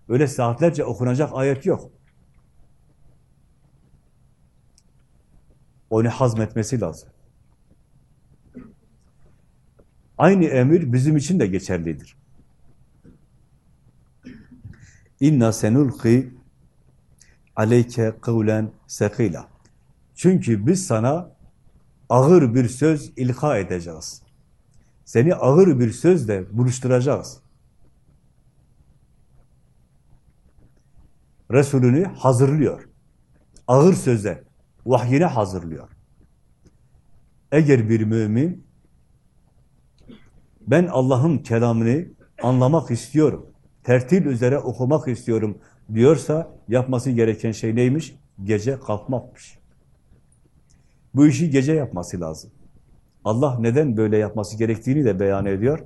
Öyle saatlerce okunacak ayet yok. Onu hazmetmesi lazım. Aynı emir bizim için de geçerlidir. İnna senulqi aleyke kavlen sekila. Çünkü biz sana ağır bir söz ilka edeceğiz. Seni ağır bir sözle buluşturacağız. Resulünü hazırlıyor. Ağır söze, vahyine hazırlıyor. Eğer bir mümin ben Allah'ın kelamını anlamak istiyorum, tertil üzere okumak istiyorum diyorsa yapması gereken şey neymiş? Gece kalkmakmış. Bu işi gece yapması lazım. Allah neden böyle yapması gerektiğini de beyan ediyor.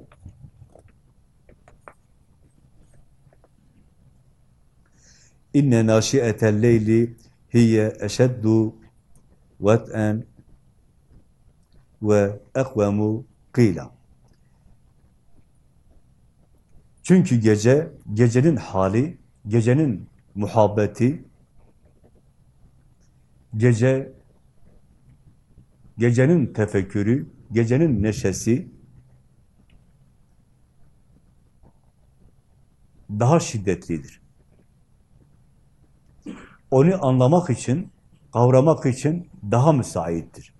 İnne naşiyetel leyli hiye eşeddu vet'en ve ekvemu kıyla. Çünkü gece, gecenin hali, gecenin muhabbeti, gece, gecenin tefekkürü, gecenin neşesi daha şiddetlidir. Onu anlamak için, kavramak için daha müsaittir.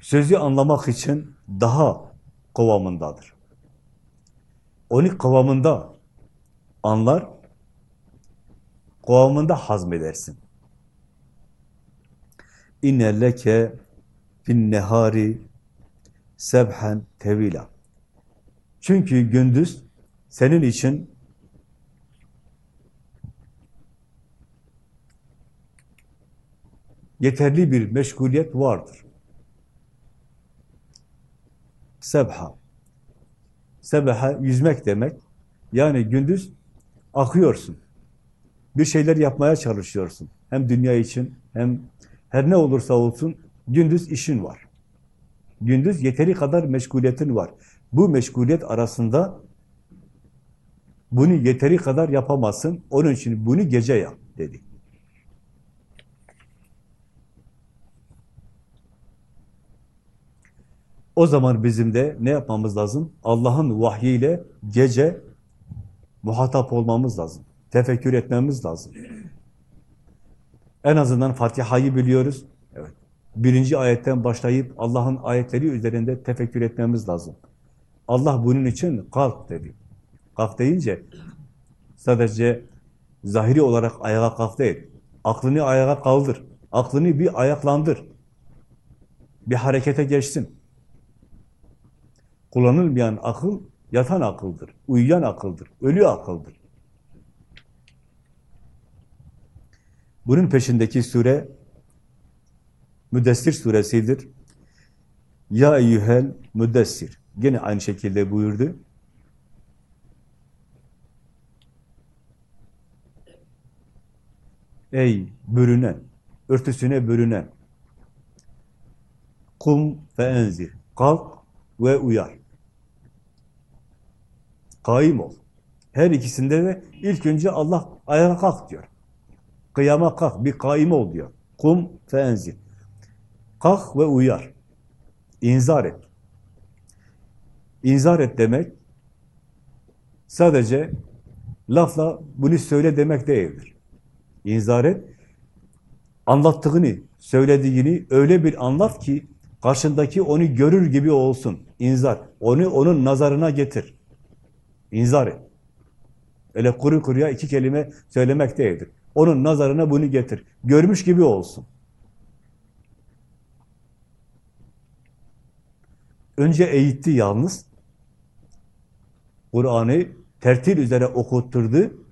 Sözü anlamak için daha kıvamındadır. Onu kıvamında anlar, kıvamında hazmedersin. İnne leke fin nehari sebhen tevila. Çünkü gündüz senin için yeterli bir meşguliyet vardır. Sebha. Sebeha yüzmek demek. Yani gündüz akıyorsun. Bir şeyler yapmaya çalışıyorsun. Hem dünya için hem her ne olursa olsun gündüz işin var. Gündüz yeteri kadar meşguliyetin var. Bu meşguliyet arasında bunu yeteri kadar yapamazsın. Onun için bunu gece yap dedi. O zaman bizim de ne yapmamız lazım? Allah'ın vahyiyle gece muhatap olmamız lazım. Tefekkür etmemiz lazım. En azından Fatiha'yı biliyoruz. Evet. Birinci ayetten başlayıp Allah'ın ayetleri üzerinde tefekkür etmemiz lazım. Allah bunun için kalk dedi. Kalk deyince sadece zahiri olarak ayağa kalk değil. Aklını ayağa kaldır. Aklını bir ayaklandır. Bir harekete geçsin. Kullanılmayan akıl yatan akıldır. Uyuyan akıldır. Ölü akıldır. Bunun peşindeki sure Müddessir suresidir. Ya eyyühel müddessir. Gene aynı şekilde buyurdu. Ey bürünen, örtüsüne bürünen, kum ve enzir, kalk ve uyar. Kaim ol. Her ikisinde de ilk önce Allah ayağa kalk diyor. Kıyama kalk, bir kaim ol diyor. Kum ve enzir. Kalk ve uyar. İnzar et. İnzar et demek sadece lafla bunu söyle demek değildir. İnzar et, anlattığını, söylediğini öyle bir anlat ki karşındaki onu görür gibi olsun. İnzar. Onu onun nazarına getir. İnzar et. Öyle kuru kuruya iki kelime söylemek değildir. Onun nazarına bunu getir. Görmüş gibi olsun. Önce eğitti yalnız. Kur'an'ı tertil üzere okutturdu.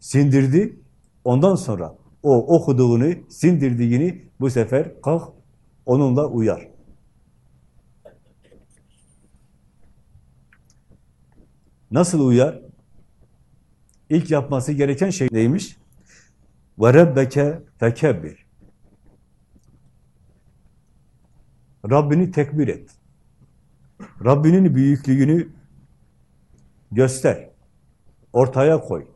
Sindirdi. Ondan sonra o okuduğunu, sindirdiğini bu sefer kalk, onunla uyar. Nasıl uyar? İlk yapması gereken şey neymiş? وَرَبَّكَ فَكَبِّرْ Rabbini tekbir et. Rabbinin büyüklüğünü göster. Ortaya koy.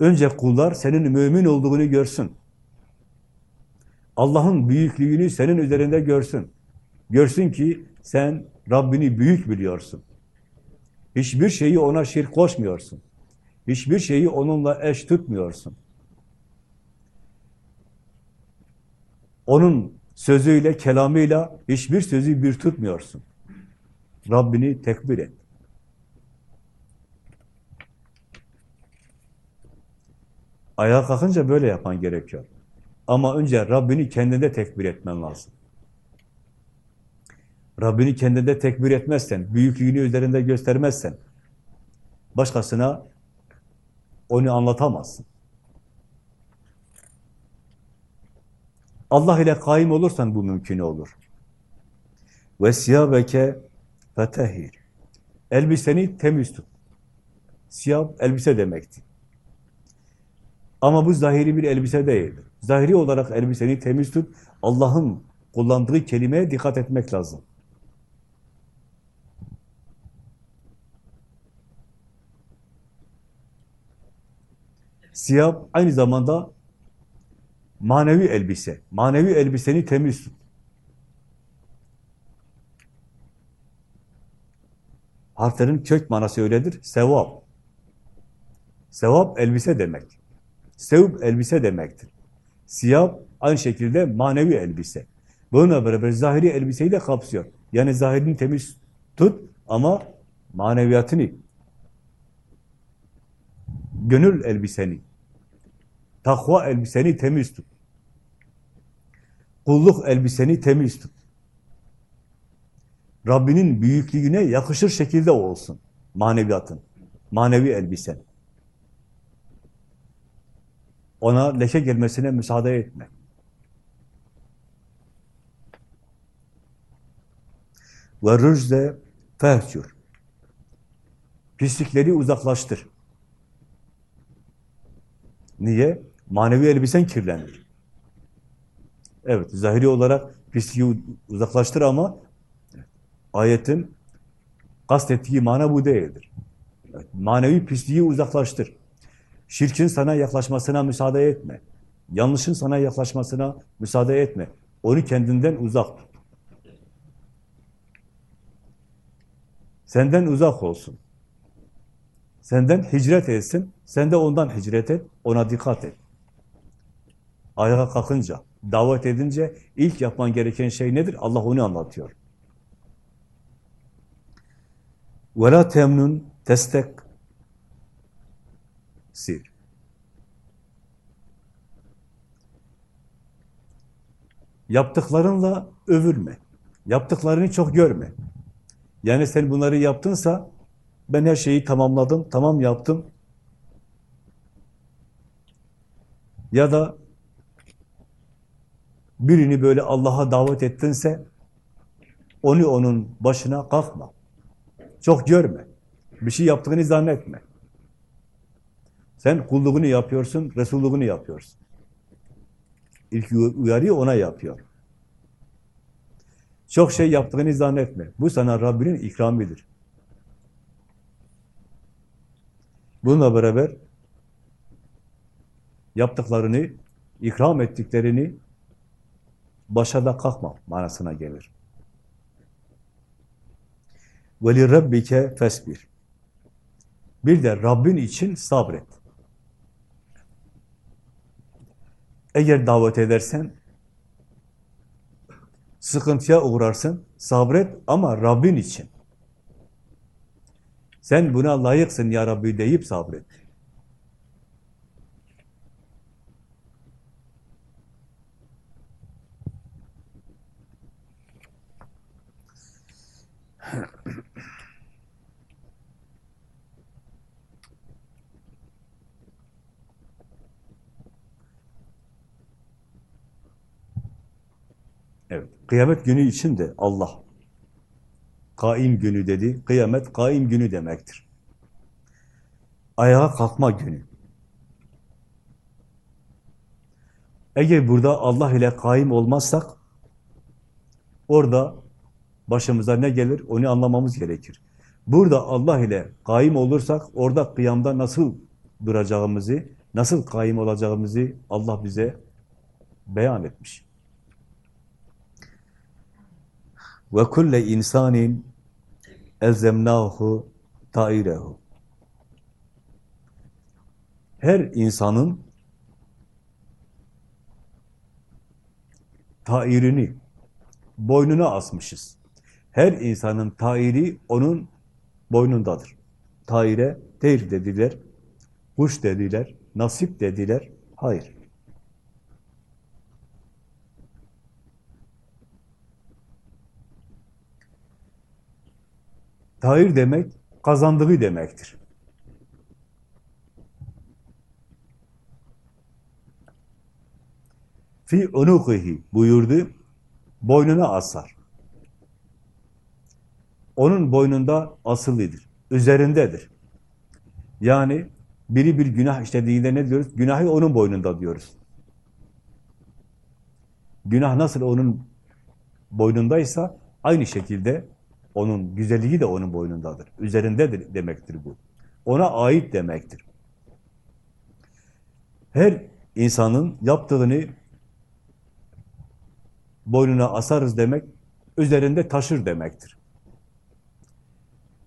Önce kullar senin mümin olduğunu görsün. Allah'ın büyüklüğünü senin üzerinde görsün. Görsün ki sen Rabbini büyük biliyorsun. Hiçbir şeyi ona şirk koşmuyorsun. Hiçbir şeyi onunla eş tutmuyorsun. Onun sözüyle, kelamıyla hiçbir sözü bir tutmuyorsun. Rabbini tekbir et. Ayağa kalkınca böyle yapan gerekiyor. Ama önce Rabbini kendinde tekbir etmen lazım. Rabbini kendinde tekbir etmezsen, büyüklüğünü üzerinde göstermezsen, başkasına onu anlatamazsın. Allah ile kaim olursan bu mümkün olur. Siyabeke fetehir. Elbiseni temiz tut. Siyab elbise demekti. Ama bu zahiri bir elbise değildir. Zahiri olarak elbiseni temiz tut. Allah'ın kullandığı kelimeye dikkat etmek lazım. Siyab aynı zamanda manevi elbise. Manevi elbiseni temiz tut. Harflerin kök manası öyledir. Sevap. Sevap elbise demek. Sevp elbise demektir. Siyab aynı şekilde manevi elbise. Bununla beraber zahiri elbiseyi de kapsıyor. Yani zahirini temiz tut ama maneviyatını, gönül elbiseni, takva elbiseni temiz tut. Kulluk elbiseni temiz tut. Rabbinin büyüklüğüne yakışır şekilde olsun maneviyatın, manevi elbisen. Ona leke gelmesine müsaade etme. Ve rüzde fehcur. Pislikleri uzaklaştır. Niye? Manevi elbisen kirlenir. Evet, zahiri olarak pisliği uzaklaştır ama ayetin kastettiği mana bu değildir. Evet, manevi pisliği uzaklaştır. Şirkin sana yaklaşmasına müsaade etme. Yanlışın sana yaklaşmasına müsaade etme. Onu kendinden uzak tut. Senden uzak olsun. Senden hicret etsin. Sen de ondan hicret et. Ona dikkat et. Ayağa kalkınca, davet edince ilk yapman gereken şey nedir? Allah onu anlatıyor. وَلَا تَمْنُنْ testek sir. Yaptıklarınla övülme. Yaptıklarını çok görme. Yani sen bunları yaptınsa ben her şeyi tamamladım, tamam yaptım. Ya da birini böyle Allah'a davet ettinse onu onun başına kalkma. Çok görme. Bir şey yaptığını zannetme. Sen kulluğunu yapıyorsun, Resulluğunu yapıyorsun. İlk uyarıyı ona yapıyor. Çok şey yaptığını zannetme. Bu sana Rabbinin ikramidir. Bununla beraber yaptıklarını, ikram ettiklerini başa da kalkma manasına gelir. Veli Rabbike fesbir. Bir de Rabbin için sabret. Eğer davet edersen sıkıntıya uğrarsın, sabret ama Rabbin için. Sen buna layıksın ya Rabbi deyip sabret. Evet, kıyamet günü için de Allah kaim günü dedi. Kıyamet kaim günü demektir. Ayağa kalkma günü. Eğer burada Allah ile kaim olmazsak orada başımıza ne gelir onu anlamamız gerekir. Burada Allah ile kaim olursak orada kıyamda nasıl duracağımızı, nasıl kaim olacağımızı Allah bize beyan etmiş. Ve kulle insanin elzemnahu tairehu. Her insanın tairini boynuna asmışız. Her insanın tairi onun boynundadır. Taire değil dediler, kuş dediler, nasip dediler. Hayır. Tahir demek, kazandığı demektir. Fi unukihi buyurdu, boynuna asar. Onun boynunda asılıdır, üzerindedir. Yani biri bir günah işlediğinde ne diyoruz? Günahı onun boynunda diyoruz. Günah nasıl onun boynundaysa aynı şekilde onun güzelliği de onun boynundadır. Üzerindedir demektir bu. Ona ait demektir. Her insanın yaptığını boynuna asarız demek, üzerinde taşır demektir.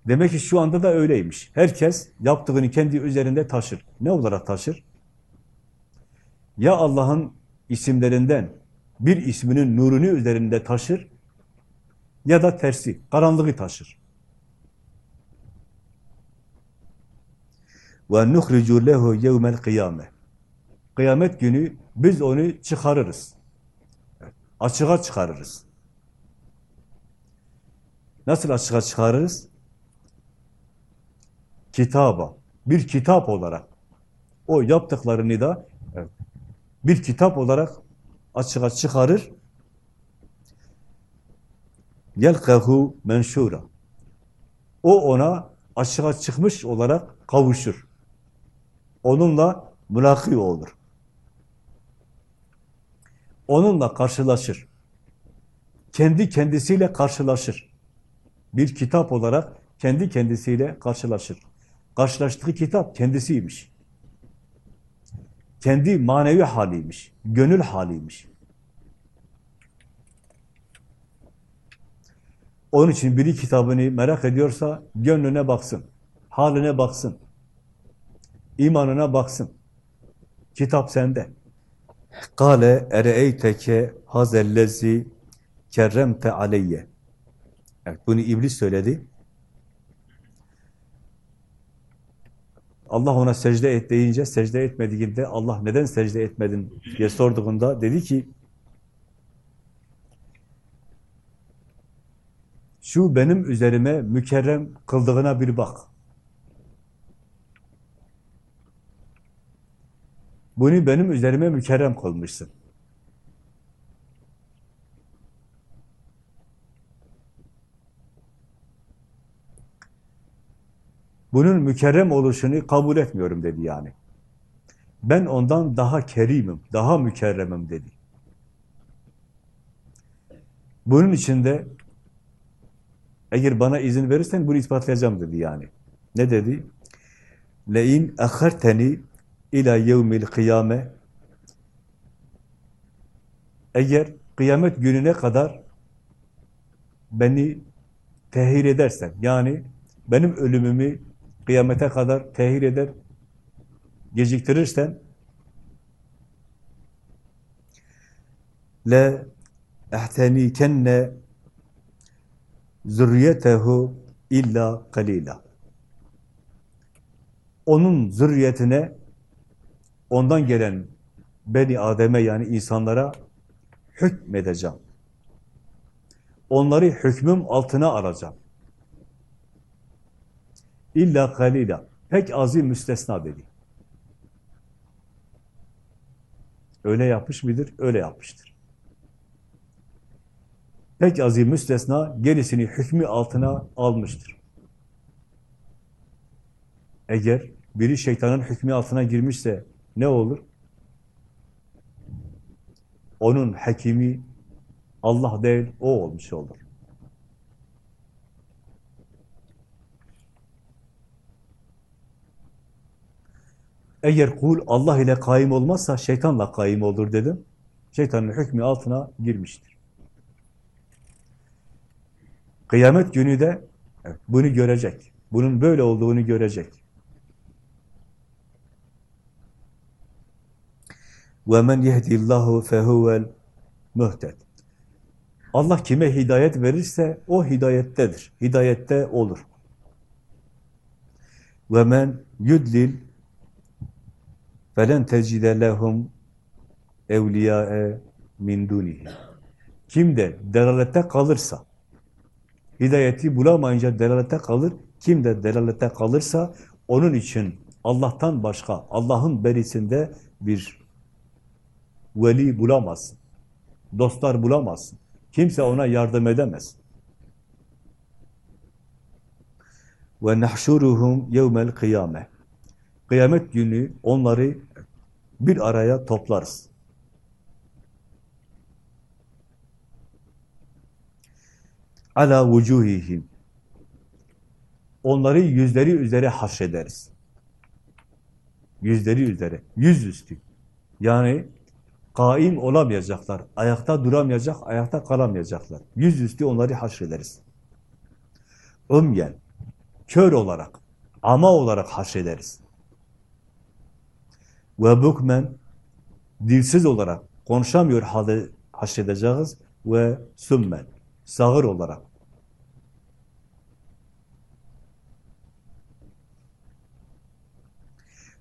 Demek ki şu anda da öyleymiş. Herkes yaptığını kendi üzerinde taşır. Ne olarak taşır? Ya Allah'ın isimlerinden bir isminin nurunu üzerinde taşır ya da tersi, karanlığı taşır. Ve nuhricu lehu yevmel kıyame. Kıyamet günü biz onu çıkarırız. Açığa çıkarırız. Nasıl açığa çıkarırız? Kitaba, bir kitap olarak. O yaptıklarını da bir kitap olarak açığa çıkarır yelkahu menşura. O ona açığa çıkmış olarak kavuşur. Onunla mülaki olur. Onunla karşılaşır. Kendi kendisiyle karşılaşır. Bir kitap olarak kendi kendisiyle karşılaşır. Karşılaştığı kitap kendisiymiş. Kendi manevi haliymiş, gönül haliymiş. Onun için biri kitabını merak ediyorsa gönlüne baksın, haline baksın, imanına baksın. Kitap sende. Kale ereeyteke hazellezi kerremte aleyye. Evet, bunu iblis söyledi. Allah ona secde et deyince, secde etmediğinde Allah neden secde etmedin diye sorduğunda dedi ki şu benim üzerime mükerrem kıldığına bir bak. Bunu benim üzerime mükerrem kılmışsın. Bunun mükerrem oluşunu kabul etmiyorum dedi yani. Ben ondan daha kerimim, daha mükerremim dedi. Bunun içinde eğer bana izin verirsen bunu ispatlayacağım dedi yani. Ne dedi? Le'in akharteni ila yevmil kıyame eğer kıyamet gününe kadar beni tehir edersen, yani benim ölümümü kıyamete kadar tehir eder, geciktirirsen le ehtenikenne zürriyetehu illa kalila. Onun zürriyetine ondan gelen Beni Adem'e yani insanlara hükmedeceğim. Onları hükmüm altına alacağım. İlla kalila. Pek azı müstesna dedi. Öyle yapmış mıdır? Öyle yapmıştır. Pek azı müstesna gerisini hükmü altına almıştır. Eğer biri şeytanın hükmü altına girmişse ne olur? Onun hakimi Allah değil, o olmuş olur. Eğer kul Allah ile kaim olmazsa şeytanla kaim olur dedim. Şeytanın hükmü altına girmiştir. Kıyamet günü de bunu görecek. Bunun böyle olduğunu görecek. وَمَنْ يَهْدِ اللّٰهُ فَهُوَ الْمُهْتَدِ Allah kime hidayet verirse o hidayettedir. Hidayette olur. وَمَنْ يُدْلِلْ فَلَنْ تَجِدَ لَهُمْ اَوْلِيَاءَ مِنْ دُونِهِ Kim de delalette kalırsa, hidayeti bulamayınca delalette kalır, kim de delalette kalırsa, onun için Allah'tan başka, Allah'ın berisinde bir veli bulamazsın. Dostlar bulamazsın. Kimse ona yardım edemez. Ve nahşuruhum yevmel kıyame. Kıyamet günü onları bir araya toplarız. Ala vucuhihim. Onları yüzleri üzere haşrederiz. Yüzleri üzere, yüzüstü. Yani kaim olamayacaklar, ayakta duramayacak, ayakta kalamayacaklar. Yüzüstü onları haşrederiz. Ömyen, kör olarak, ama olarak haşrederiz. Ve bukmen, dilsiz olarak, konuşamıyor halde haşredeceğiz ve sümmen, sağır olarak.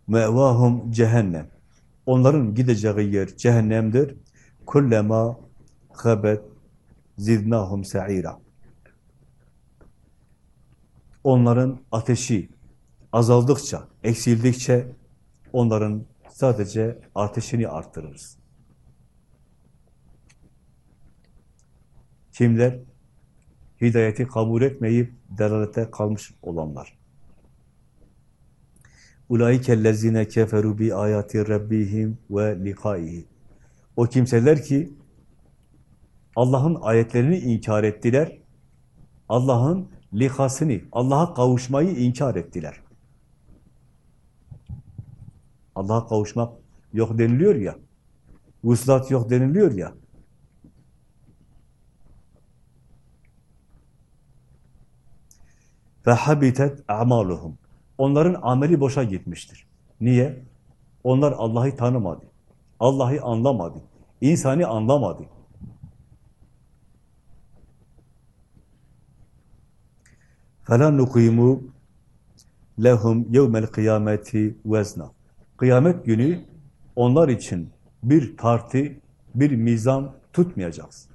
Mevahum cehennem. Onların gideceği yer cehennemdir. Kullema habet zidnahum sa'ira. Onların ateşi azaldıkça, eksildikçe onların sadece ateşini arttırırız. Kimler? Hidayeti kabul etmeyip delalete kalmış olanlar. Ulaikellezine keferu bi ayati rabbihim ve likaihi. O kimseler ki Allah'ın ayetlerini inkar ettiler. Allah'ın likasını, Allah'a kavuşmayı inkar ettiler. Allah'a kavuşmak yok deniliyor ya. Vuslat yok deniliyor ya. Ve habitet a'maluhum Onların ameli boşa gitmiştir. Niye? Onlar Allah'ı tanımadı. Allah'ı anlamadı. İnsanı anlamadı. فَلَا نُقِيمُ لَهُمْ يَوْمَ الْقِيَامَةِ وَزْنًا Kıyamet günü onlar için bir tartı, bir mizan tutmayacağız.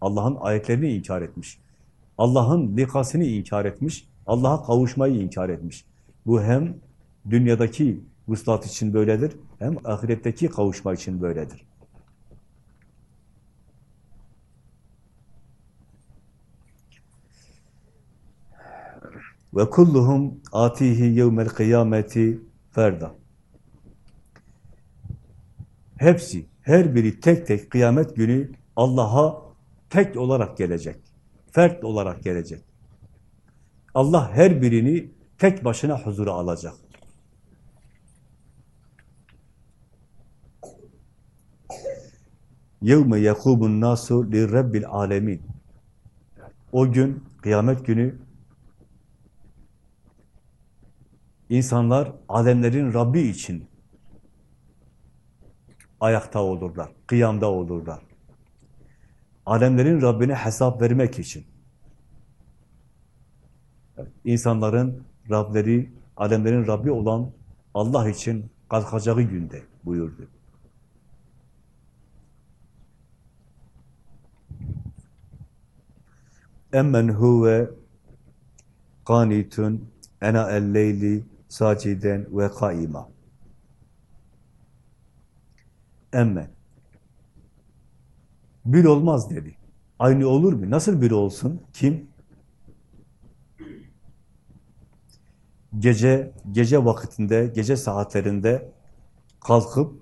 Allah'ın ayetlerini inkar etmiş. Allah'ın likasını inkar etmiş. Allah'a kavuşmayı inkar etmiş. Bu hem dünyadaki vuslat için böyledir, hem ahiretteki kavuşma için böyledir. Ve kulluhum atihi yevmel kıyameti ferda. Hepsi, her biri tek tek kıyamet günü Allah'a tek olarak gelecek. Fert olarak gelecek. Allah her birini tek başına huzura alacak. يَوْمَ يَقُومُ النَّاسُ لِرَبِّ الْعَالَمِينَ O gün, kıyamet günü insanlar alemlerin Rabbi için ayakta olurlar, kıyamda olurlar. Alemlerin Rabbine hesap vermek için. İnsanların Rableri, alemlerin Rabbi olan Allah için kalkacağı günde buyurdu. Emmen huve kanitun ena el-leyli saciden ve kaima. Emme. Bir olmaz dedi. Aynı olur mu? Nasıl bir olsun? Kim? Gece, gece vakitinde, gece saatlerinde kalkıp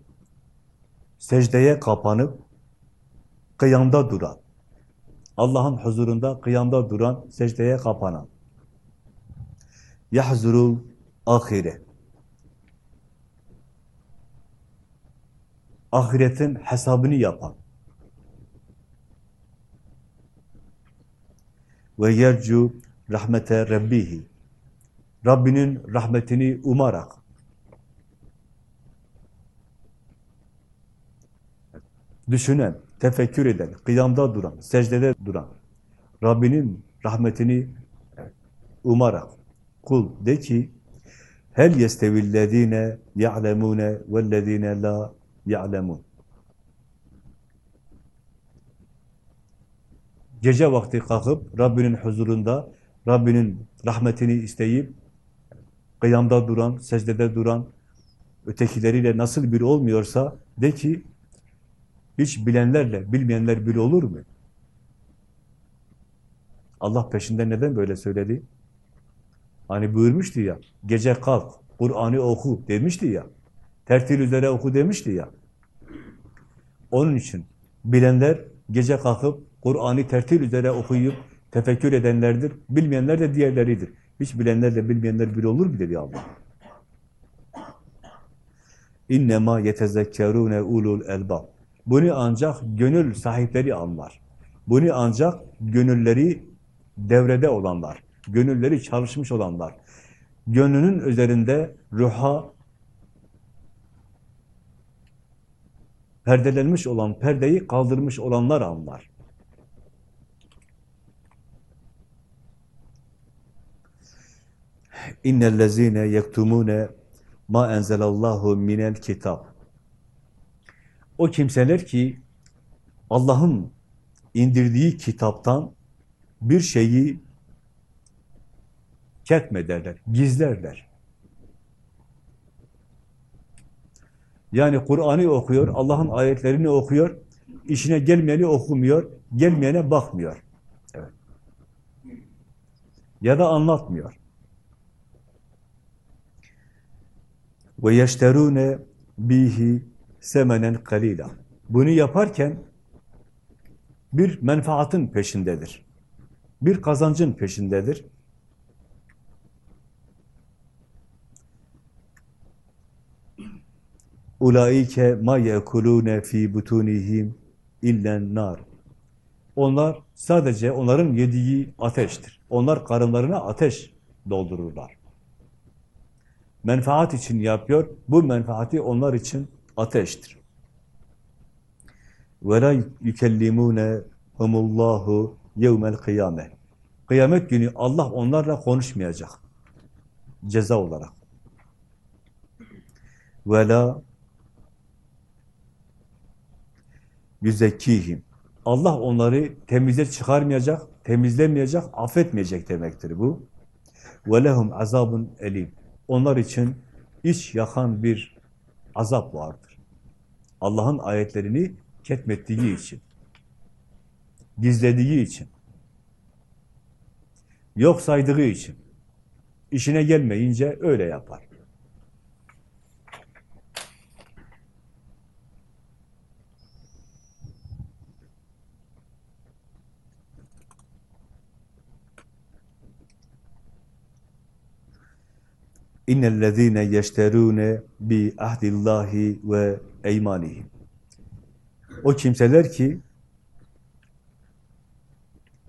secdeye kapanıp kıyamda duran, Allah'ın huzurunda kıyamda duran, secdeye kapanan, yahzurul ahire. Ahiretin hesabını yapan. Ve yercu rahmete rabbihi. Rabbinin rahmetini umarak. Düşünen, tefekkür eden, kıyamda duran, secdede duran, Rabbinin rahmetini umarak. Kul de ki, Hel yestevillezine ya'lemune vellezine la ya'lemun. Gece vakti kalkıp Rabbinin huzurunda Rabbinin rahmetini isteyip kıyamda duran, secdede duran ötekileriyle nasıl bir olmuyorsa de ki hiç bilenlerle bilmeyenler bir olur mu? Allah peşinden neden böyle söyledi? Hani buyurmuştu ya, gece kalk, Kur'an'ı oku demişti ya, tertil üzere oku demişti ya. Onun için bilenler gece kalkıp Kur'an'ı tertil üzere okuyup tefekkür edenlerdir. Bilmeyenler de diğerleridir. Hiç bilenlerle bilmeyenler bir olur mu dedi Allah. İnnemâ yetezekkerûne ulul elbab. Bunu ancak gönül sahipleri anlar. Bunu ancak gönülleri devrede olanlar, gönülleri çalışmış olanlar, gönlünün üzerinde ruha perdelenmiş olan perdeyi kaldırmış olanlar anlar. İnnellezîne yektumûne ma enzelallahu minel kitab. O kimseler ki Allah'ın indirdiği kitaptan bir şeyi ketmederler, gizlerler. Yani Kur'an'ı okuyor, Allah'ın ayetlerini okuyor, işine gelmeyeni okumuyor, gelmeyene bakmıyor. Evet. Ya da anlatmıyor. Ve yeşterune bihi semenen kalila. Bunu yaparken bir menfaatın peşindedir. Bir kazancın peşindedir. Ulaike ma yekulune fi butunihim illen nar. Onlar sadece onların yediği ateştir. Onlar karınlarına ateş doldururlar Menfaat için yapıyor. Bu menfaati onlar için ateştir. وَلَا يُكَلِّمُونَ humullahu yevmel kıyame. Kıyamet günü Allah onlarla konuşmayacak. Ceza olarak. Ve la yüzekkihim. Allah onları temize çıkarmayacak, temizlemeyecek, affetmeyecek demektir bu. Ve lehum azabun elim. Onlar için iç yakan bir azap vardır. Allah'ın ayetlerini ketmettiği için gizlediği için, yok saydığı için, işine gelmeyince öyle yapar. İnnellezîne yeşterûne bi ahdillahi ve eymanihim. O kimseler ki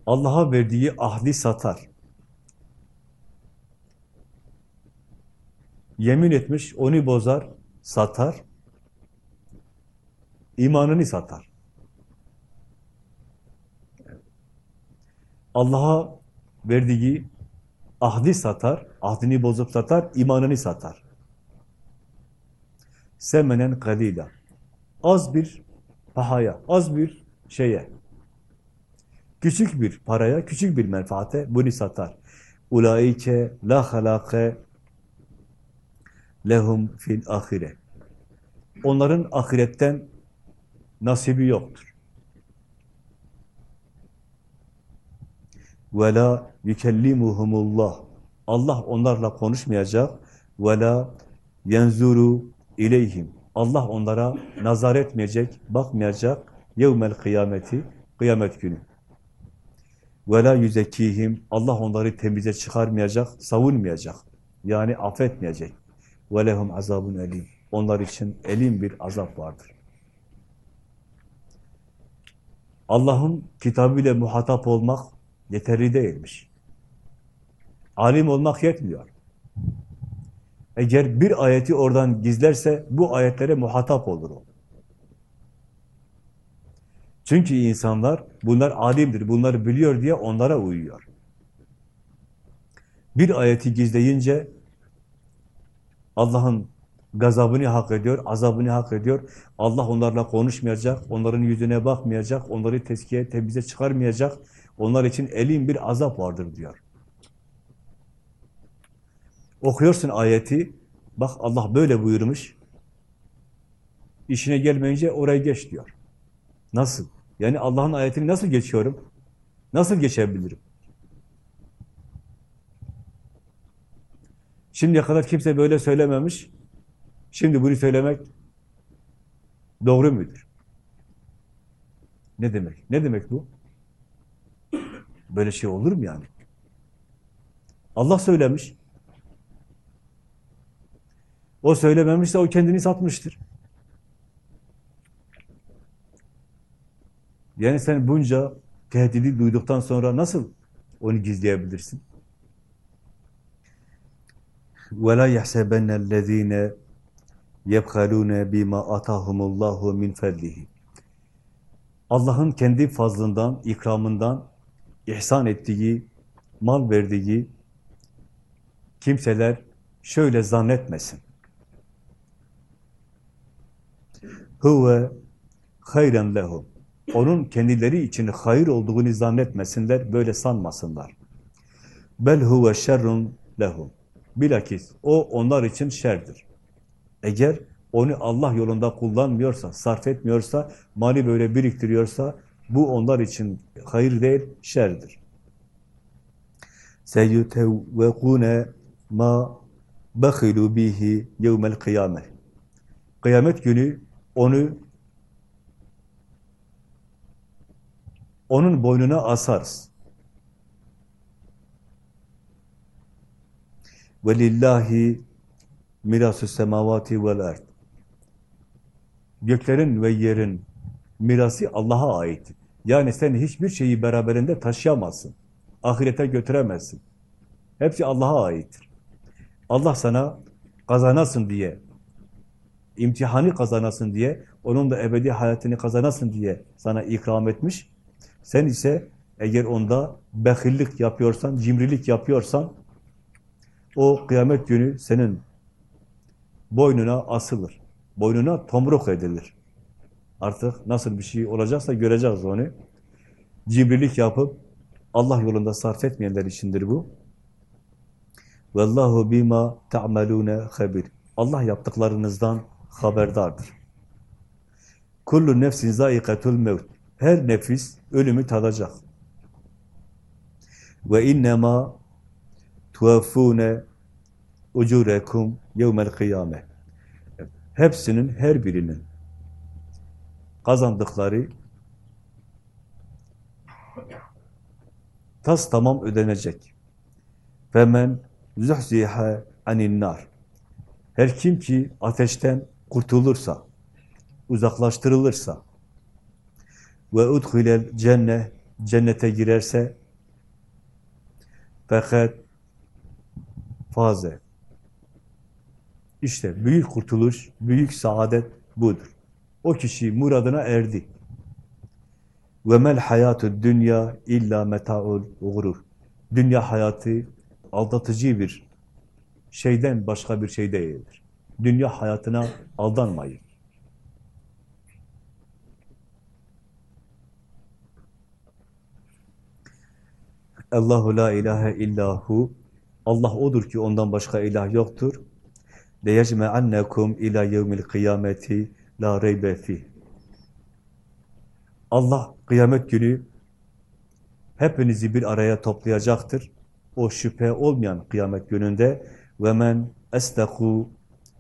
Allah'a verdiği ahdi satar. Yemin etmiş, onu bozar, satar. İmanını satar. Allah'a verdiği ahdi satar, ahdini bozup satar, imanını satar. Semenen kalila. Az bir pahaya, az bir şeye, Küçük bir paraya, küçük bir menfaate bunu satar. Ulaike la halake lehum fil ahire. Onların ahiretten nasibi yoktur. ve la yukellimuhumullah. Allah onlarla konuşmayacak ve la yenzuru ileyhim. Allah onlara nazar etmeyecek, bakmayacak yevmel kıyameti, kıyamet günü. Ve la yüzekihim. Allah onları temize çıkarmayacak, savunmayacak. Yani affetmeyecek. Ve lehum azabun elim. Onlar için elim bir azap vardır. Allah'ın kitabıyla muhatap olmak yeterli değilmiş. Alim olmak yetmiyor. Eğer bir ayeti oradan gizlerse bu ayetlere muhatap olur o. Çünkü insanlar bunlar alimdir, bunları biliyor diye onlara uyuyor. Bir ayeti gizleyince Allah'ın gazabını hak ediyor, azabını hak ediyor. Allah onlarla konuşmayacak, onların yüzüne bakmayacak, onları teskiye, temize çıkarmayacak. Onlar için elin bir azap vardır diyor. Okuyorsun ayeti, bak Allah böyle buyurmuş. İşine gelmeyince oraya geç diyor. Nasıl? Yani Allah'ın ayetini nasıl geçiyorum? Nasıl geçebilirim? Şimdiye kadar kimse böyle söylememiş. Şimdi bunu söylemek doğru mudur? Ne demek? Ne demek bu? Böyle şey olur mu yani? Allah söylemiş. O söylememişse o kendini satmıştır. Yani sen bunca tehdidi duyduktan sonra nasıl onu gizleyebilirsin? وَلَا يَحْسَبَنَّ الَّذ۪ينَ يَبْخَلُونَ بِمَا أَتَاهُمُ اللّٰهُ مِنْ فَضْلِهِ Allah'ın kendi fazlından, ikramından ihsan ettiği, mal verdiği kimseler şöyle zannetmesin. Huve hayren lehum onun kendileri için hayır olduğunu zannetmesinler, böyle sanmasınlar. Bel huve şerrun lehum. Bilakis o onlar için şerdir. Eğer onu Allah yolunda kullanmıyorsa, sarf etmiyorsa, mali böyle biriktiriyorsa, bu onlar için hayır değil, şerdir. Seyutevvekune ma bakhilu bihi yevmel kıyamet. Kıyamet günü onu onun boynuna asarız. Ve lillahi mirasu semavati vel ard. Göklerin ve yerin mirası Allah'a ait. Yani sen hiçbir şeyi beraberinde taşıyamazsın. Ahirete götüremezsin. Hepsi Allah'a aittir. Allah sana kazanasın diye imtihanı kazanasın diye, onun da ebedi hayatını kazanasın diye sana ikram etmiş. Sen ise eğer onda behillik yapıyorsan, cimrilik yapıyorsan, o kıyamet günü senin boynuna asılır. Boynuna tomruk edilir. Artık nasıl bir şey olacaksa göreceğiz onu. Cimrilik yapıp Allah yolunda sarf etmeyenler içindir bu. Vallahu bima ta'malune habir. Allah yaptıklarınızdan haberdardır. Kullu nefsin zaikatul mevt. Her nefis ölümü tadacak. Ve innema tuvaffune ucurekum yevmel kıyame. Hepsinin, her birinin kazandıkları tas tamam ödenecek. Femen zuhziha anin nar. Her kim ki ateşten kurtulursa, uzaklaştırılırsa ve udhilel cenne cennete girerse fakat faze. İşte büyük kurtuluş, büyük saadet budur. O kişi muradına erdi. Ve mel hayatü dünya illa metaul gurur. Dünya hayatı aldatıcı bir şeyden başka bir şey değildir. Dünya hayatına aldanmayın. Allahu la ilahe illahu. Allah odur ki ondan başka ilah yoktur. Leyecme annekum ila yevmil kıyameti la reybe fi. Allah kıyamet günü hepinizi bir araya toplayacaktır. O şüphe olmayan kıyamet gününde ve men estaku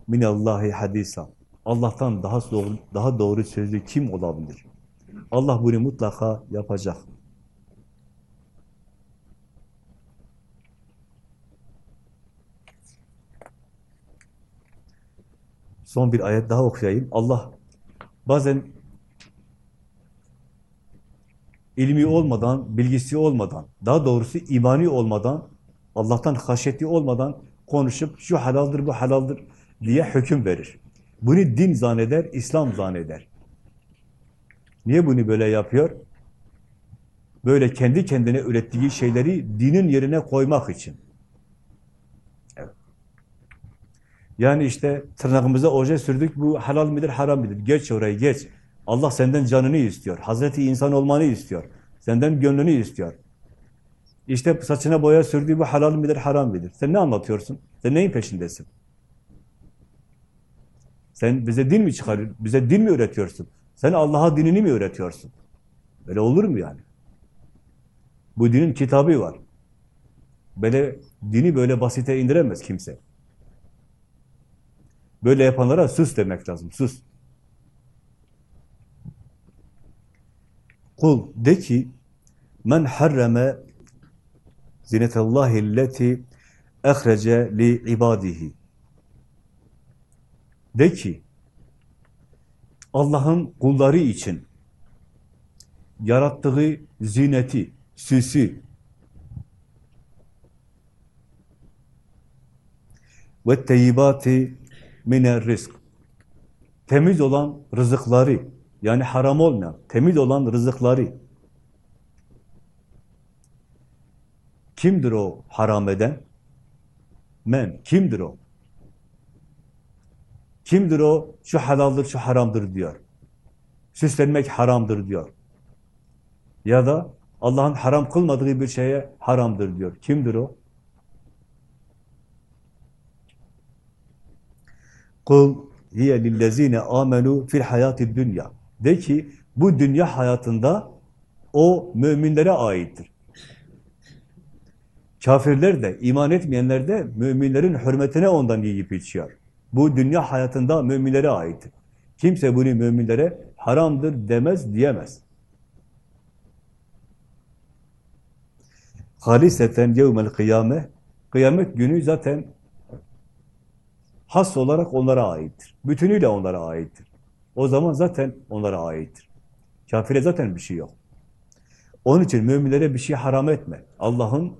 minallahi hadisa. Allah'tan daha doğru, daha doğru sözlü kim olabilir? Allah bunu mutlaka yapacak. Son bir ayet daha okuyayım. Allah bazen ilmi olmadan, bilgisi olmadan, daha doğrusu imani olmadan, Allah'tan haşyeti olmadan konuşup şu halaldır, bu halaldır diye hüküm verir. Bunu din zanneder, İslam zanneder. Niye bunu böyle yapıyor? Böyle kendi kendine ürettiği şeyleri dinin yerine koymak için. Yani işte tırnağımıza oje sürdük, bu halal midir, haram midir? Geç orayı, geç. Allah senden canını istiyor. Hazreti insan olmanı istiyor. Senden gönlünü istiyor. İşte saçına boya sürdüğü bu halal midir, haram midir? Sen ne anlatıyorsun? Sen neyin peşindesin? Sen bize din mi çıkarıyorsun? Bize din mi öğretiyorsun? Sen Allah'a dinini mi öğretiyorsun? Böyle olur mu yani? Bu dinin kitabı var. Böyle dini böyle basite indiremez kimse. Böyle yapanlara sus demek lazım, sus. Kul de ki men harreme zinetallahi allati ehrece li ibadihi de ki Allah'ın kulları için yarattığı zineti, süsü ve teyyibati miner rızk. Temiz olan rızıkları, yani haram olmayan, temiz olan rızıkları. Kimdir o haram eden? Men. Kimdir o? Kimdir o? Şu halaldır, şu haramdır diyor. Süslenmek haramdır diyor. Ya da Allah'ın haram kılmadığı bir şeye haramdır diyor. Kimdir o? Kul hiye lillezine amenu fil hayati dünya. De ki bu dünya hayatında o müminlere aittir. Kafirler de, iman etmeyenler de müminlerin hürmetine ondan yiyip içiyor. Bu dünya hayatında müminlere aittir. Kimse bunu müminlere haramdır demez, diyemez. Haliseten yevmel kıyame Kıyamet günü zaten has olarak onlara aittir. Bütünüyle onlara aittir. O zaman zaten onlara aittir. Kafire zaten bir şey yok. Onun için müminlere bir şey haram etme. Allah'ın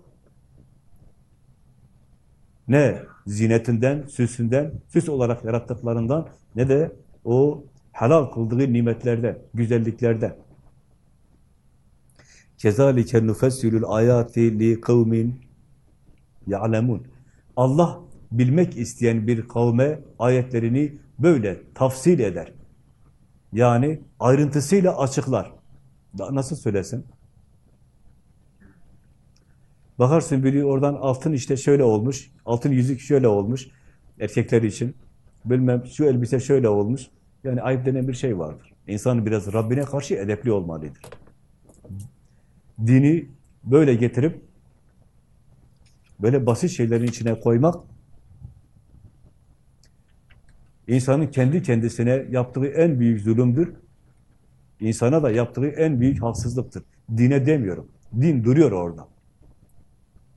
Ne zinetinden, süsünden, süs olarak yarattıklarından ne de o helal kıldığı nimetlerden, güzelliklerden. Kezalike nufessilul ayati li kavmin ya'lemun. Allah bilmek isteyen bir kavme ayetlerini böyle tafsil eder. Yani ayrıntısıyla açıklar. Daha nasıl söylesin? Bakarsın biri oradan altın işte şöyle olmuş, altın yüzük şöyle olmuş erkekler için. Bilmem şu elbise şöyle olmuş. Yani ayıp denen bir şey vardır. İnsan biraz Rabbine karşı edepli olmalıdır. Dini böyle getirip böyle basit şeylerin içine koymak insanın kendi kendisine yaptığı en büyük zulümdür. İnsana da yaptığı en büyük haksızlıktır. Dine demiyorum. Din duruyor orada.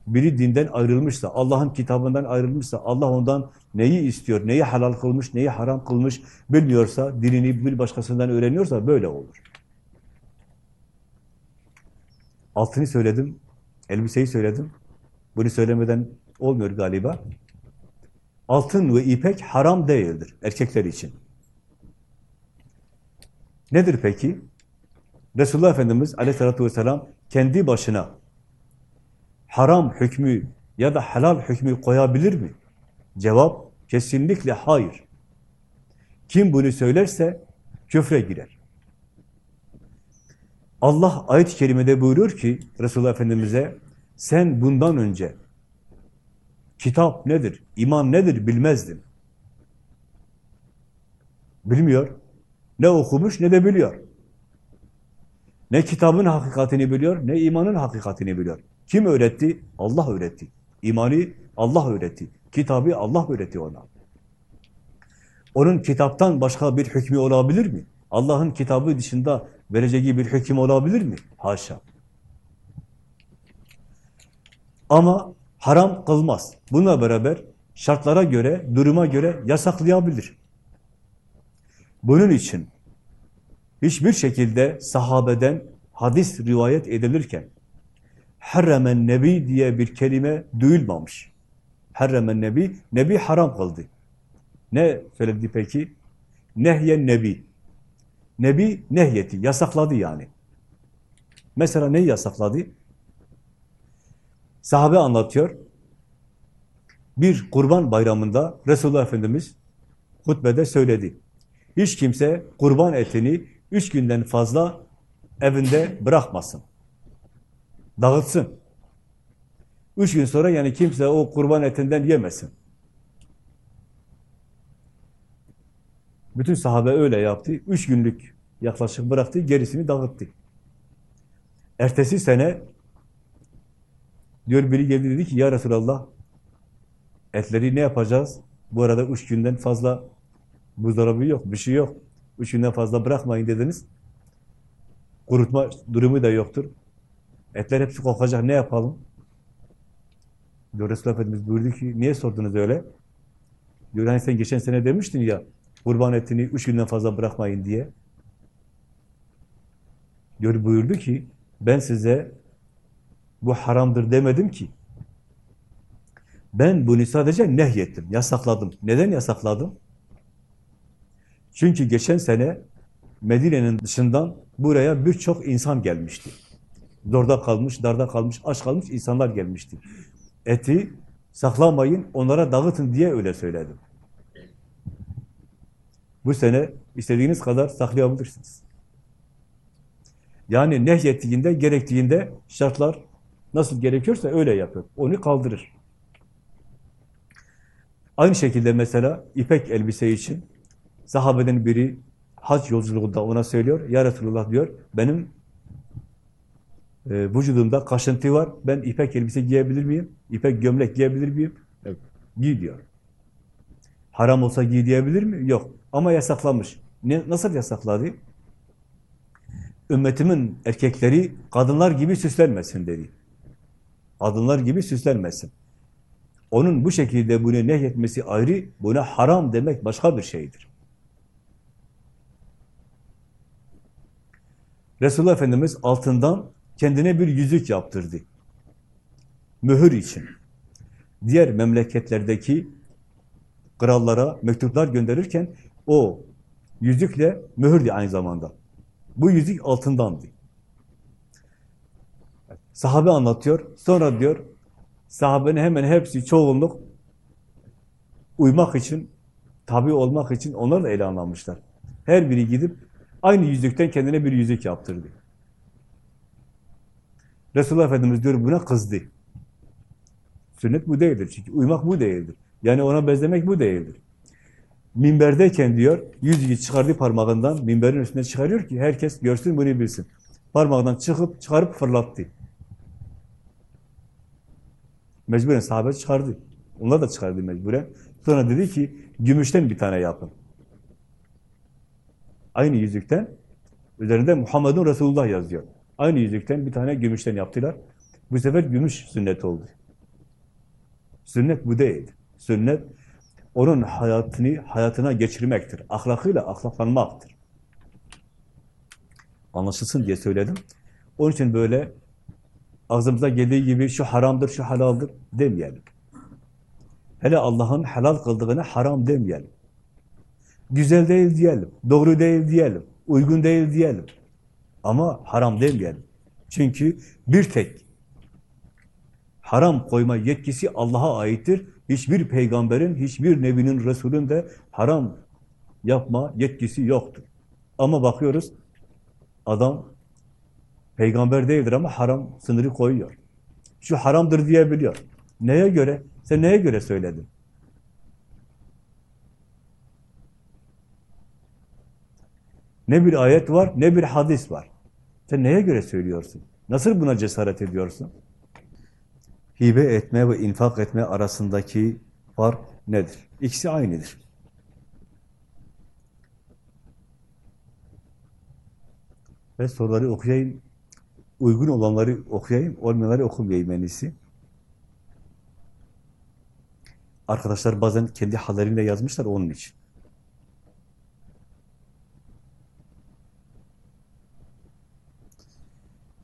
Biri dinden ayrılmışsa, Allah'ın kitabından ayrılmışsa, Allah ondan neyi istiyor, neyi halal kılmış, neyi haram kılmış bilmiyorsa, dinini bir başkasından öğreniyorsa böyle olur. Altını söyledim, elbiseyi söyledim. Bunu söylemeden olmuyor galiba. Altın ve ipek haram değildir erkekler için. Nedir peki? Resulullah Efendimiz aleyhissalatü vesselam kendi başına haram hükmü ya da helal hükmü koyabilir mi? Cevap kesinlikle hayır. Kim bunu söylerse küfre girer. Allah ayet-i kerimede buyuruyor ki Resulullah Efendimiz'e sen bundan önce kitap nedir, iman nedir bilmezdin. Bilmiyor. Ne okumuş ne de biliyor. Ne kitabın hakikatini biliyor, ne imanın hakikatini biliyor. Kim öğretti? Allah öğretti. İmanı Allah öğretti. Kitabı Allah öğretti ona. Onun kitaptan başka bir hükmü olabilir mi? Allah'ın kitabı dışında vereceği bir hüküm olabilir mi? Haşa. Ama haram kılmaz. Bununla beraber şartlara göre, duruma göre yasaklayabilir. Bunun için hiçbir şekilde sahabeden hadis rivayet edilirken harremen nebi diye bir kelime duyulmamış. Harremen nebi, nebi haram kıldı. Ne söyledi peki? Nehyen nebi. Nebi nehyeti, yasakladı yani. Mesela neyi yasakladı? Sahabe anlatıyor. Bir kurban bayramında Resulullah Efendimiz hutbede söyledi. Hiç kimse kurban etini üç günden fazla evinde bırakmasın. Dağıtsın. Üç gün sonra yani kimse o kurban etinden yemesin. Bütün sahabe öyle yaptı. Üç günlük yaklaşık bıraktı, gerisini dağıttı. Ertesi sene diyor biri geldi dedi ki ya Resulallah etleri ne yapacağız? Bu arada üç günden fazla buzdolabı yok, bir şey yok. Üç günden fazla bırakmayın dediniz. Kurutma durumu da yoktur. Etler hepsi kokacak, ne yapalım? Diyor Resulullah Efendimiz buyurdu ki, niye sordunuz öyle? Diyor hani sen geçen sene demiştin ya, kurban etini üç günden fazla bırakmayın diye. Diyor buyurdu ki, ben size bu haramdır demedim ki. Ben bunu sadece nehyettim, yasakladım. Neden yasakladım? Çünkü geçen sene Medine'nin dışından buraya birçok insan gelmişti. Zorda kalmış, darda kalmış, aç kalmış insanlar gelmişti. Eti saklamayın, onlara dağıtın diye öyle söyledim. Bu sene istediğiniz kadar saklayabilirsiniz. Yani nehyettiğinde, gerektiğinde şartlar nasıl gerekiyorsa öyle yapıyor. Onu kaldırır. Aynı şekilde mesela ipek elbise için sahabeden biri hac yolculuğunda ona söylüyor. Ya Resulullah diyor, benim e, vücudumda kaşıntı var. Ben ipek elbise giyebilir miyim? İpek gömlek giyebilir miyim? Evet, giy diyor. Haram olsa giy diyebilir mi? Yok. Ama yasaklamış. Ne, nasıl yasakladı? Ümmetimin erkekleri kadınlar gibi süslenmesin dedi. Kadınlar gibi süslenmesin. Onun bu şekilde bunu nehyetmesi ayrı, buna haram demek başka bir şeydir. Resulullah Efendimiz altından kendine bir yüzük yaptırdı. Mühür için. diğer memleketlerdeki krallara mektuplar gönderirken o yüzükle mühürdü aynı zamanda. Bu yüzük altındandı. Sahabe anlatıyor. Sonra diyor sahabenin hemen hepsi çoğunluk uymak için, tabi olmak için onlar da ele anlamışlar. Her biri gidip aynı yüzükten kendine bir yüzük yaptırdı. Resulullah Efendimiz diyor buna kızdı. Sünnet bu değildir çünkü uymak bu değildir. Yani ona benzemek bu değildir. Minberdeyken diyor, yüzüğü çıkardığı parmağından minberin üstüne çıkarıyor ki herkes görsün bunu bilsin. Parmağından çıkıp çıkarıp fırlattı. Mecburen sahabe çıkardı. Onlar da çıkardı mecburen. Sonra dedi ki, gümüşten bir tane yapın. Aynı yüzükten, üzerinde Muhammedun Resulullah yazıyor. Aynı yüzükten bir tane gümüşten yaptılar. Bu sefer gümüş sünnet oldu. Sünnet bu değil. Sünnet, onun hayatını hayatına geçirmektir. Ahlakıyla ahlaklanmaktır. Anlaşılsın diye söyledim. Onun için böyle ağzımıza geldiği gibi şu haramdır, şu halaldır demeyelim. Hele Allah'ın helal kıldığını haram demeyelim. Güzel değil diyelim, doğru değil diyelim, uygun değil diyelim. Ama haram demeyelim. Çünkü bir tek haram koyma yetkisi Allah'a aittir. Hiçbir peygamberin, hiçbir nebinin, Resulün de haram yapma yetkisi yoktur. Ama bakıyoruz, adam peygamber değildir ama haram sınırı koyuyor. Şu haramdır diyebiliyor. Neye göre? Sen neye göre söyledin? Ne bir ayet var, ne bir hadis var. Sen neye göre söylüyorsun? Nasıl buna cesaret ediyorsun? Hibe etme ve infak etme arasındaki fark nedir? İkisi aynıdır. Ve soruları okuyayım. Uygun olanları okuyayım, olmayanları okumayayım en iyisi. Arkadaşlar bazen kendi hallerinde yazmışlar onun için.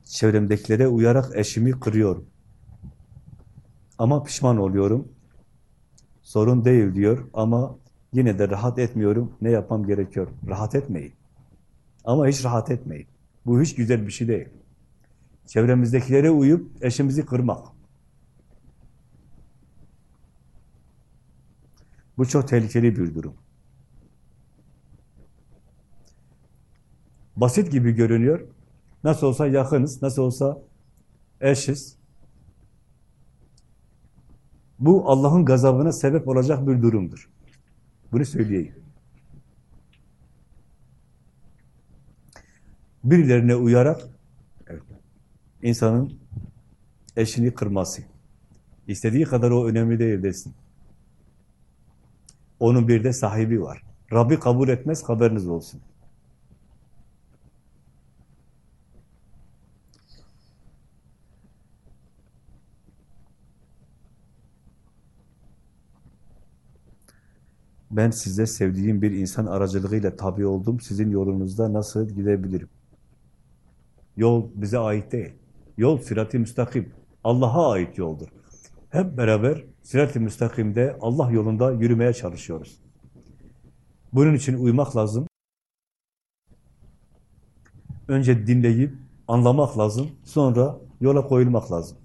Çevremdekilere uyarak eşimi kırıyorum. Ama pişman oluyorum. Sorun değil diyor ama yine de rahat etmiyorum. Ne yapmam gerekiyor? Rahat etmeyin. Ama hiç rahat etmeyin. Bu hiç güzel bir şey değil. Çevremizdekilere uyup eşimizi kırmak. Bu çok tehlikeli bir durum. Basit gibi görünüyor. Nasıl olsa yakınız, nasıl olsa eşiz. Bu Allah'ın gazabına sebep olacak bir durumdur. Bunu söyleyeyim. Birilerine uyarak insanın eşini kırması. İstediği kadar o önemli değil desin. Onun bir de sahibi var. Rabbi kabul etmez, haberiniz olsun. Ben size sevdiğim bir insan aracılığıyla tabi oldum. Sizin yolunuzda nasıl gidebilirim? Yol bize ait değil. Yol sirat-i müstakim. Allah'a ait yoldur. Hep beraber sirat-i müstakimde Allah yolunda yürümeye çalışıyoruz. Bunun için uymak lazım. Önce dinleyip anlamak lazım. Sonra yola koyulmak lazım.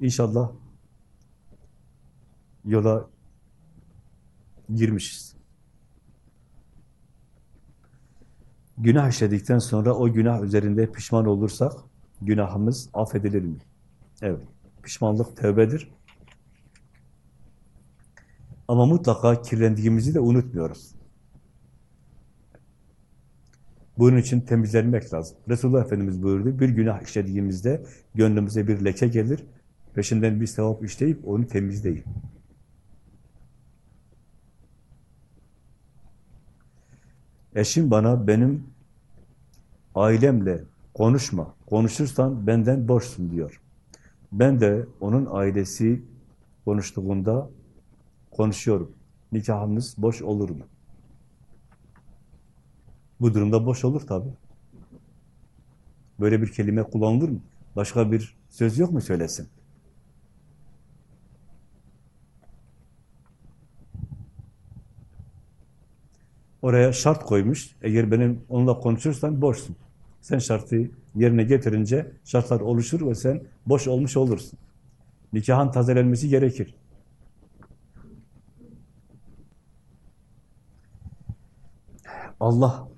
İnşallah yola girmişiz. Günah işledikten sonra o günah üzerinde pişman olursak günahımız affedilir mi? Evet. Pişmanlık tövbedir. Ama mutlaka kirlendiğimizi de unutmuyoruz. Bunun için temizlenmek lazım. Resulullah Efendimiz buyurdu, bir günah işlediğimizde gönlümüze bir leke gelir, peşinden bir sevap işleyip onu temizleyin. Eşim bana benim ailemle konuşma, Konuşursan benden borçsun diyor. Ben de onun ailesi konuştuğunda konuşuyorum. Nikahımız boş olur mu? Bu durumda boş olur tabi. Böyle bir kelime kullanılır mı? Başka bir söz yok mu söylesin? Oraya şart koymuş. Eğer benim onunla konuşursan boşsun. Sen şartı yerine getirince şartlar oluşur ve sen boş olmuş olursun. Nikahın tazelenmesi gerekir. Allah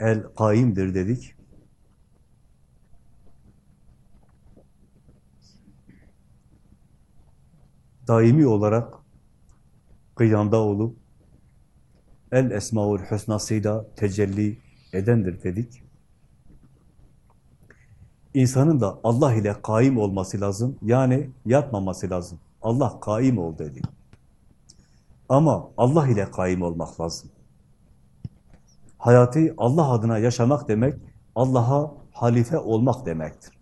el kaimdir dedik. Daimi olarak kıyamda olup el esmaül hüsnasıyla tecelli edendir dedik. İnsanın da Allah ile kaim olması lazım. Yani yatmaması lazım. Allah kaim ol dedi. Ama Allah ile kaim olmak lazım. Hayatı Allah adına yaşamak demek, Allah'a halife olmak demektir.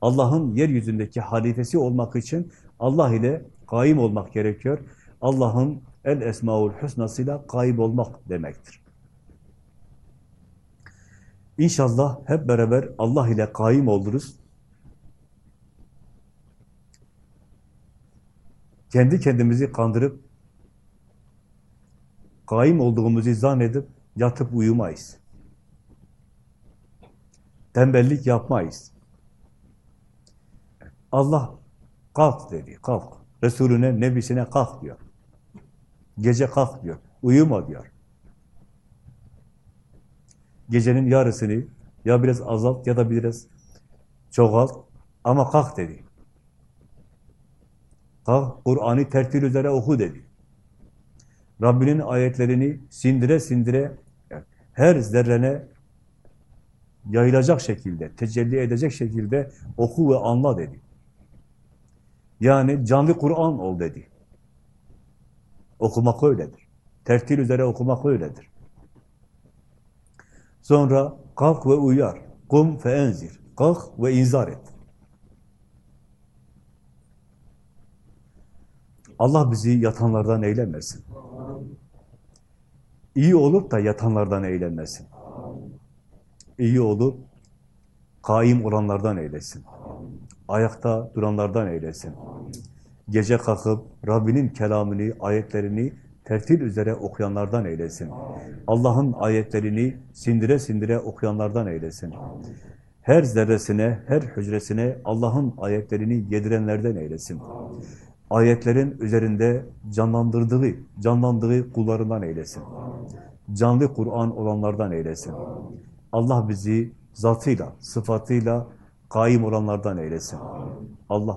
Allah'ın yeryüzündeki halifesi olmak için Allah ile kaim olmak gerekiyor. Allah'ın el esmaül hüsnasıyla kaim olmak demektir. İnşallah hep beraber Allah ile kaim oluruz. Kendi kendimizi kandırıp, kaim olduğumuzu zannedip yatıp uyumayız. Tembellik yapmayız. Allah kalk dedi, kalk. Resulüne, nebisine kalk diyor. Gece kalk diyor, uyuma diyor. Gecenin yarısını ya biraz azalt ya da biraz çoğalt ama kalk dedi. Kalk, Kur'an'ı tertil üzere oku dedi. Rabbinin ayetlerini sindire sindire her zerrene yayılacak şekilde, tecelli edecek şekilde oku ve anla dedi. Yani canlı Kur'an ol dedi. Okumak öyledir. Tertil üzere okumak öyledir. Sonra kalk ve uyar. Kum fe enzir. Kalk ve inzar et. Allah bizi yatanlardan eylemesin. İyi olup da yatanlardan eylemesin. İyi olup kaim olanlardan eylesin. Ayakta duranlardan eylesin. Gece kalkıp Rabbinin kelamını, ayetlerini tertil üzere okuyanlardan eylesin. Allah'ın ayetlerini sindire sindire okuyanlardan eylesin. Her zerresine, her hücresine Allah'ın ayetlerini yedirenlerden eylesin. Ayetlerin üzerinde canlandırdığı, canlandığı kullarından eylesin. Canlı Kur'an olanlardan eylesin. Allah bizi zatıyla, sıfatıyla kaim olanlardan eylesin. Allah